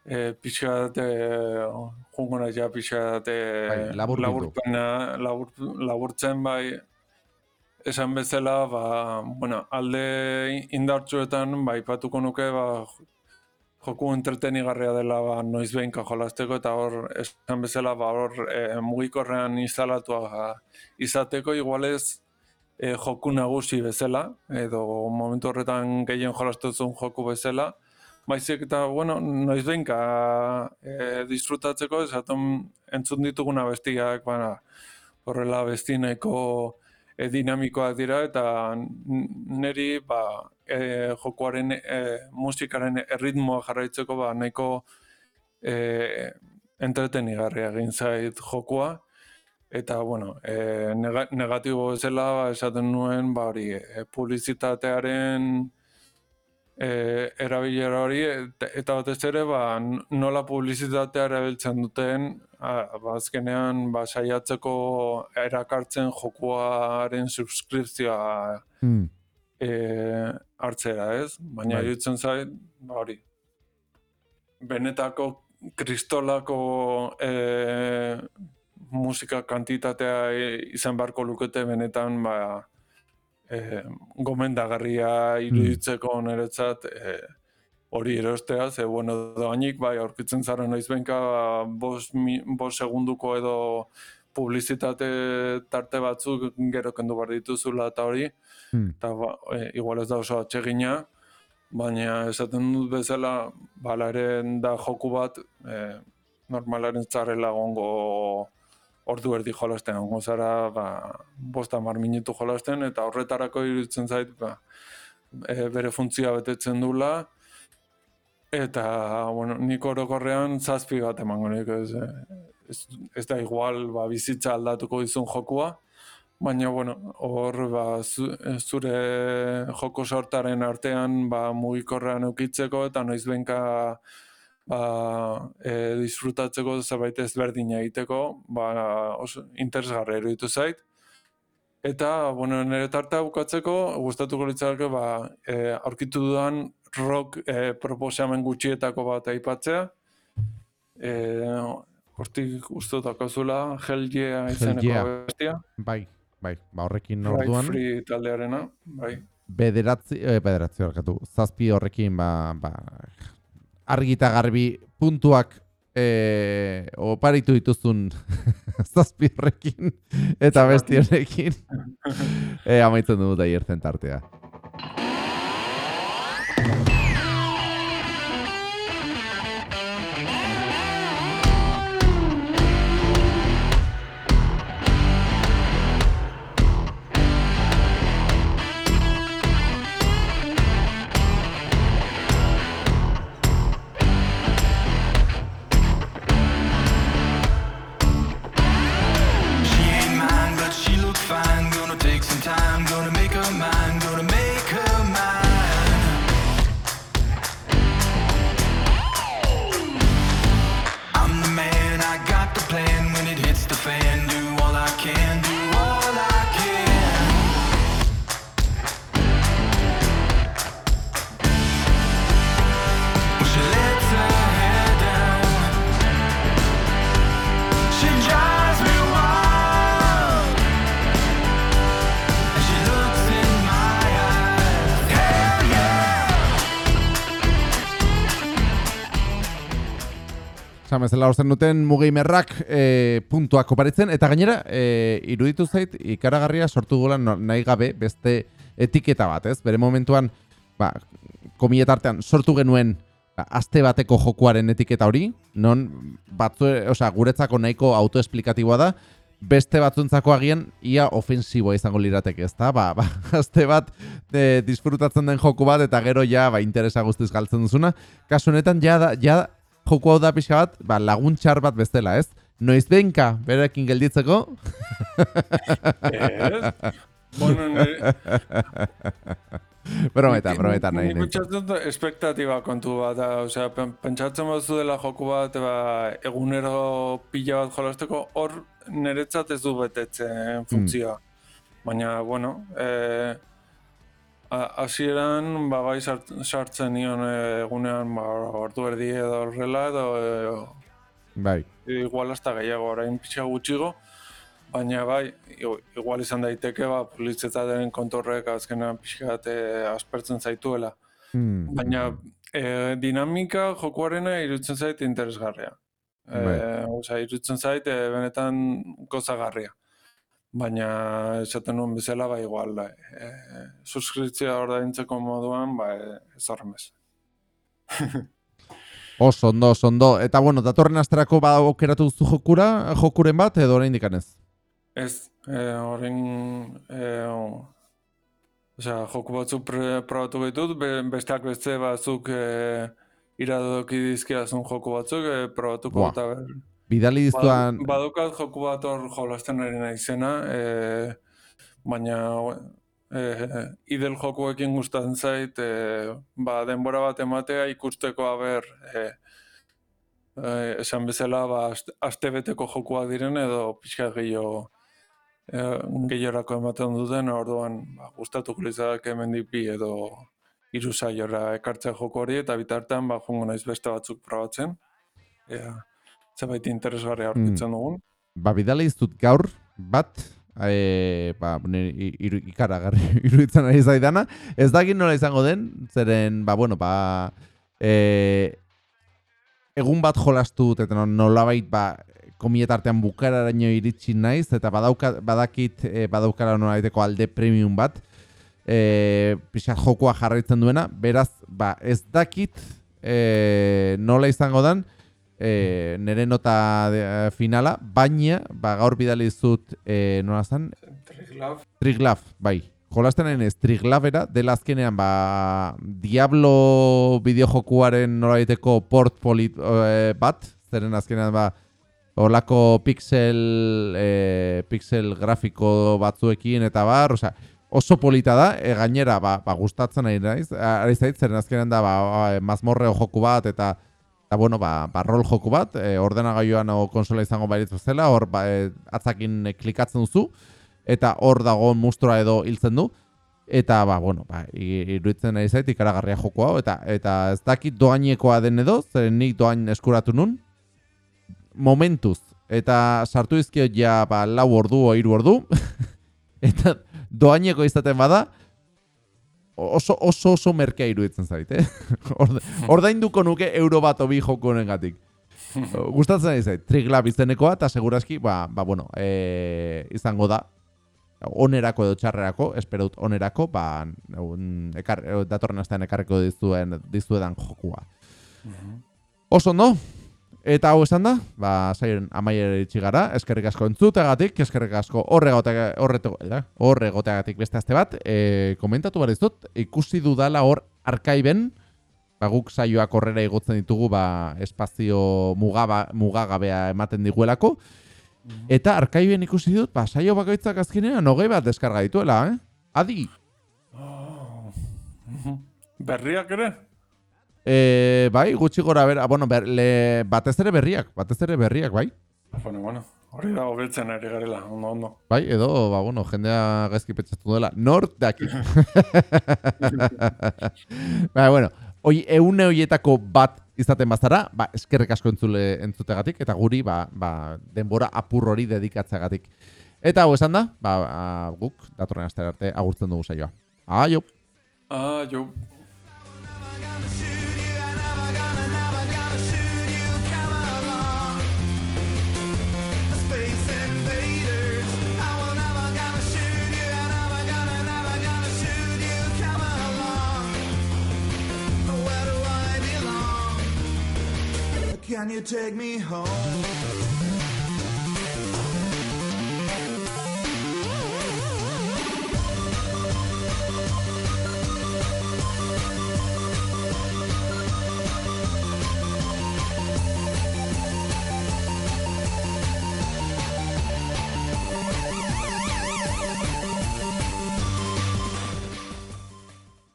e, pixkat, e, jungo nahi ja pixkat, e, Bai, laburpena, labur, laburtzen bai, esan bezala, ba, bueno, alde indartsuetan, ba, ipatuko nuke, ba, joku entretenigarria dela ba, noiz behinka jolasteko eta hor esan bezala ba, hor e, mugikorrean instalatua ba, izateko igualez e, joku nagusi bezala edo momentu horretan gehien jolastuzun joku bezala. Baizik eta bueno, noiz behinka e, disfrutatzeko esaten entzun ditugun abestiak ba, horrela abesti nahiko e, dinamikoak dira eta n- neri ba, e, jokuaren e, musikaren erritmoa jarraitzeko ba, nahiko e, entretenigarria egin zait jokua eta bueno, e, nega, negatibo bezala ba, esaten nuen ba hori e, publizitatearen e, erabilera hori eta, eta batez ere ba, nola publizitatea erabiltzen duten a, ba, azkenean ba, saiatzeko erakartzen jokuaren subskripzioa Hmm. e, hartzera, ez? Baina Bai. iruditzen zait, ba hori, benetako kristolako e, musika kantitatea izan beharko lukete benetan, ba, e, gomendagarria iruditzeko niretzat, e, hori erostea, ze bueno, doainik bai aurkitzen zara noiz benka bos, mi, bos segunduko edo publizitate tarte batzuk gero kendu behar dituzula eta hori, Hmm. eta ba, e, igual ez da oso atsegina, baina esaten dut bezala, bala ere da joku bat, e, normalaren txarrela gongo ordu erdi jolasten, gongo zara, ba, bosta mar minutu jolasten, eta horretarako iruditzen zait, ba, e, bere funtzioa betetzen dula, eta, bueno, nik orokorrean zazpi bat emango nik, ez, ez, ez da igual, ba, bizitza aldatuko dizun jokua, Baina, bueno, hor, ba, zu- zure joko sortaren artean, ba, mugikorrean eukitzeko eta noizbenka ba, e, disfrutatzeko zerbait ezberdina egiteko, ba, oso interesgarri iruditu zait. Eta, bueno, nire tartea bukatzeko, gustatuko litzake, ba, e, aurkitu dudan rock e, proposamen gutxietako bat aipatzea. E, hortik uste dakozula, Hell Yeah izeneko Yeah. bestia. Bai, bai, ba horrekin Right orduan, Free taldearena, bai. bederatzi, eh, bederatzi barkatu, zazpi horrekin, ba, ba, argi eta garbi puntuak eh, oparitu dituzun zazpi horrekin eta besti horrekin eh, amaitzen dugu da hiertzen tartea. Bezala horzen duten mugeimerrak e, puntuak oparitzen, eta gainera, e, iruditu zait, ikaragarria sortu gula nahi gabe beste etiketa bat, ez? Bere momentuan, ba, komietartean sortu genuen ba, aste bateko jokuaren etiketa hori, non batzu, osea, guretzako nahiko autoesplikatiboa da, beste batzuntzako agian ia ofensiboa izango lirateke, ezta? Ba, ba, aste bat e, disfrutatzen den joku bat eta gero ja ba, interesa guztiz galtzen duzuna. Kasu honetan ja, da, ja joku hau da pixka bat, ba, laguntxar bat bezala, ez? Noiz benka berekin gelditzeko, Ez? bueno, nire, brometa, brometa nahi. Nik pentsatzen dut espektatiba kontu bat, osea, pen- pentsatzen bazu dela joku bat, ba, egunero pila bat jolasteko, hor niretzat ez du betetzen funtzioa. Baina, bueno, eh, hasieran ba, bai sart- sartzen nion eh, egunean ba, ordu erdi edo horrela edo eh, Bai, igual hasta gehiago orain pixka gutxigo, baina bai, igual izan daiteke, ba, politzetaren kontorrek azkenean pixka eh, aspertzen zaituela. hmm. Baina eh, dinamika jokuarena iruditzen zait interesgarria. Bai. Eh, osea, iruditzen zait eh, benetan gozagarria. Baina esaten nuen bezala, ba, igual, da, eh, suskriptzioa ordaintzeko moduan, ba, eh, ez horren bez. Oso ondo, oso ondo. Eta bueno, datorren asterako ba aukeratu duzu jokura, jokuren bat edo oraindik ez? Ez, eh, horren, eh, osea, joku batzuk pre, probatu ditut, be, besteak beste batzuk eh, iradoki dizkiazun joku batzuk, eh, probatuko eta ber, Bidali dizuan, Badu- Badukat joku bat hor jolasten ari naizena, e, baina e, idel jokuekin gustatzen zait, e, ba, denbora bat ematea ikusteko aber, e, e, esan bezala, ba, aste, astebeteko jokuak diren edo pixka gehiago e, gehiorako ematen duten, orduan ba, gustatuko litzake hemendik bi edo hiru saiora ekartzea joko hori, eta bitartean ba, jongo naiz beste batzuk probatzen. Ea, zerbait interesgarri aurkitzen dugun. ba, bidali dizut gaur bat, e, ba, iru, ikaragarri iruditzen ari zaidana. Ez dakit nola izango den, zeren, ba, bueno, ba, e, egun bat jolastu dut, eta no- nolabait ba, komietartean bukararaino iritsi naiz, eta badauka, badakit e, badaukara nolabaiteko alde premium bat, e, pixat jokoa jarraitzen duena, beraz, ba, ez dakit e, nola izango dan, e, nire nota de, finala, baina, ba, gaur bidali zut, e, nola zen, Triglaf. Triglaf, bai. Jolasten nahi ez, Triglavera, dela azkenean, ba, Diablo bideojokuaren nolaiteko port polit, eh, bat, zeren azkenean, ba, Olako pixel, e, pixel grafiko batzuekin eta bar, osea, oso polita da, e, gainera, ba, ba gustatzen nahi naiz, ari zait, zeren azkenean da, ba, ba, mazmorreo joku bat, eta, eta bueno, ba, ba rol joku bat, e, ordenagailuan o konsola izango bairitzu zela, hor, ba, e, atzakin e, klikatzen duzu, eta hor dago mustroa edo hiltzen du, eta, ba, bueno, ba, i- iruditzen nahi zait, ikaragarria joko hau, eta, eta ez dakit doainekoa den edo, zeren nik doain eskuratu nun, momentuz, eta sartu izkiot ja ba, lau ordu hiru ordu, eta doaineko izaten bada, oso oso oso merkea iruditzen zait, eh? Orde, ordainduko nuke euro bat obi joko honengatik. Gustatzen nahi zait, Triglab izenekoa, eta seguraski, ba, ba bueno, e, izango da, onerako edo txarrerako, espero dut onerako, ba, un, ekar, datorren astean ekarriko dizuen, dizuedan jokua. Oso ondo, eta hau esan da, ba, zairen amaiera iritsi gara, eskerrik asko entzutegatik, eskerrik asko horregote- horreto- eh, horregoteagatik beste aste bat, e, komentatu behar dizut, ikusi dudala hor arkaiben, ba, guk saioak horrera igotzen ditugu, ba, espazio mugaba, mugagabea ematen diguelako, eta arkaiben ikusi dut, ba, saio bakoitzak azkenean hogei bat deskarga dituela, eh? Adi! Berriak ere? E, bai, gutxi gora bera, bueno, ber, le, batez ere berriak, batez ere berriak, bai? Bueno, bueno, hori da hobetzen ari garela, ondo, ondo. Bai, edo, ba, bueno, jendea gaizki pentsatu dela. Nort daki. ba, bueno, hoi, eune hoietako bat izaten bazara, ba, eskerrik asko entzule entzutegatik, eta guri, ba, ba, denbora apur hori dedikatzagatik. Eta hau esan da, ba, ba, guk, datorren astera arte, agurtzen dugu saioa. Aio! Ah, Can you take me home?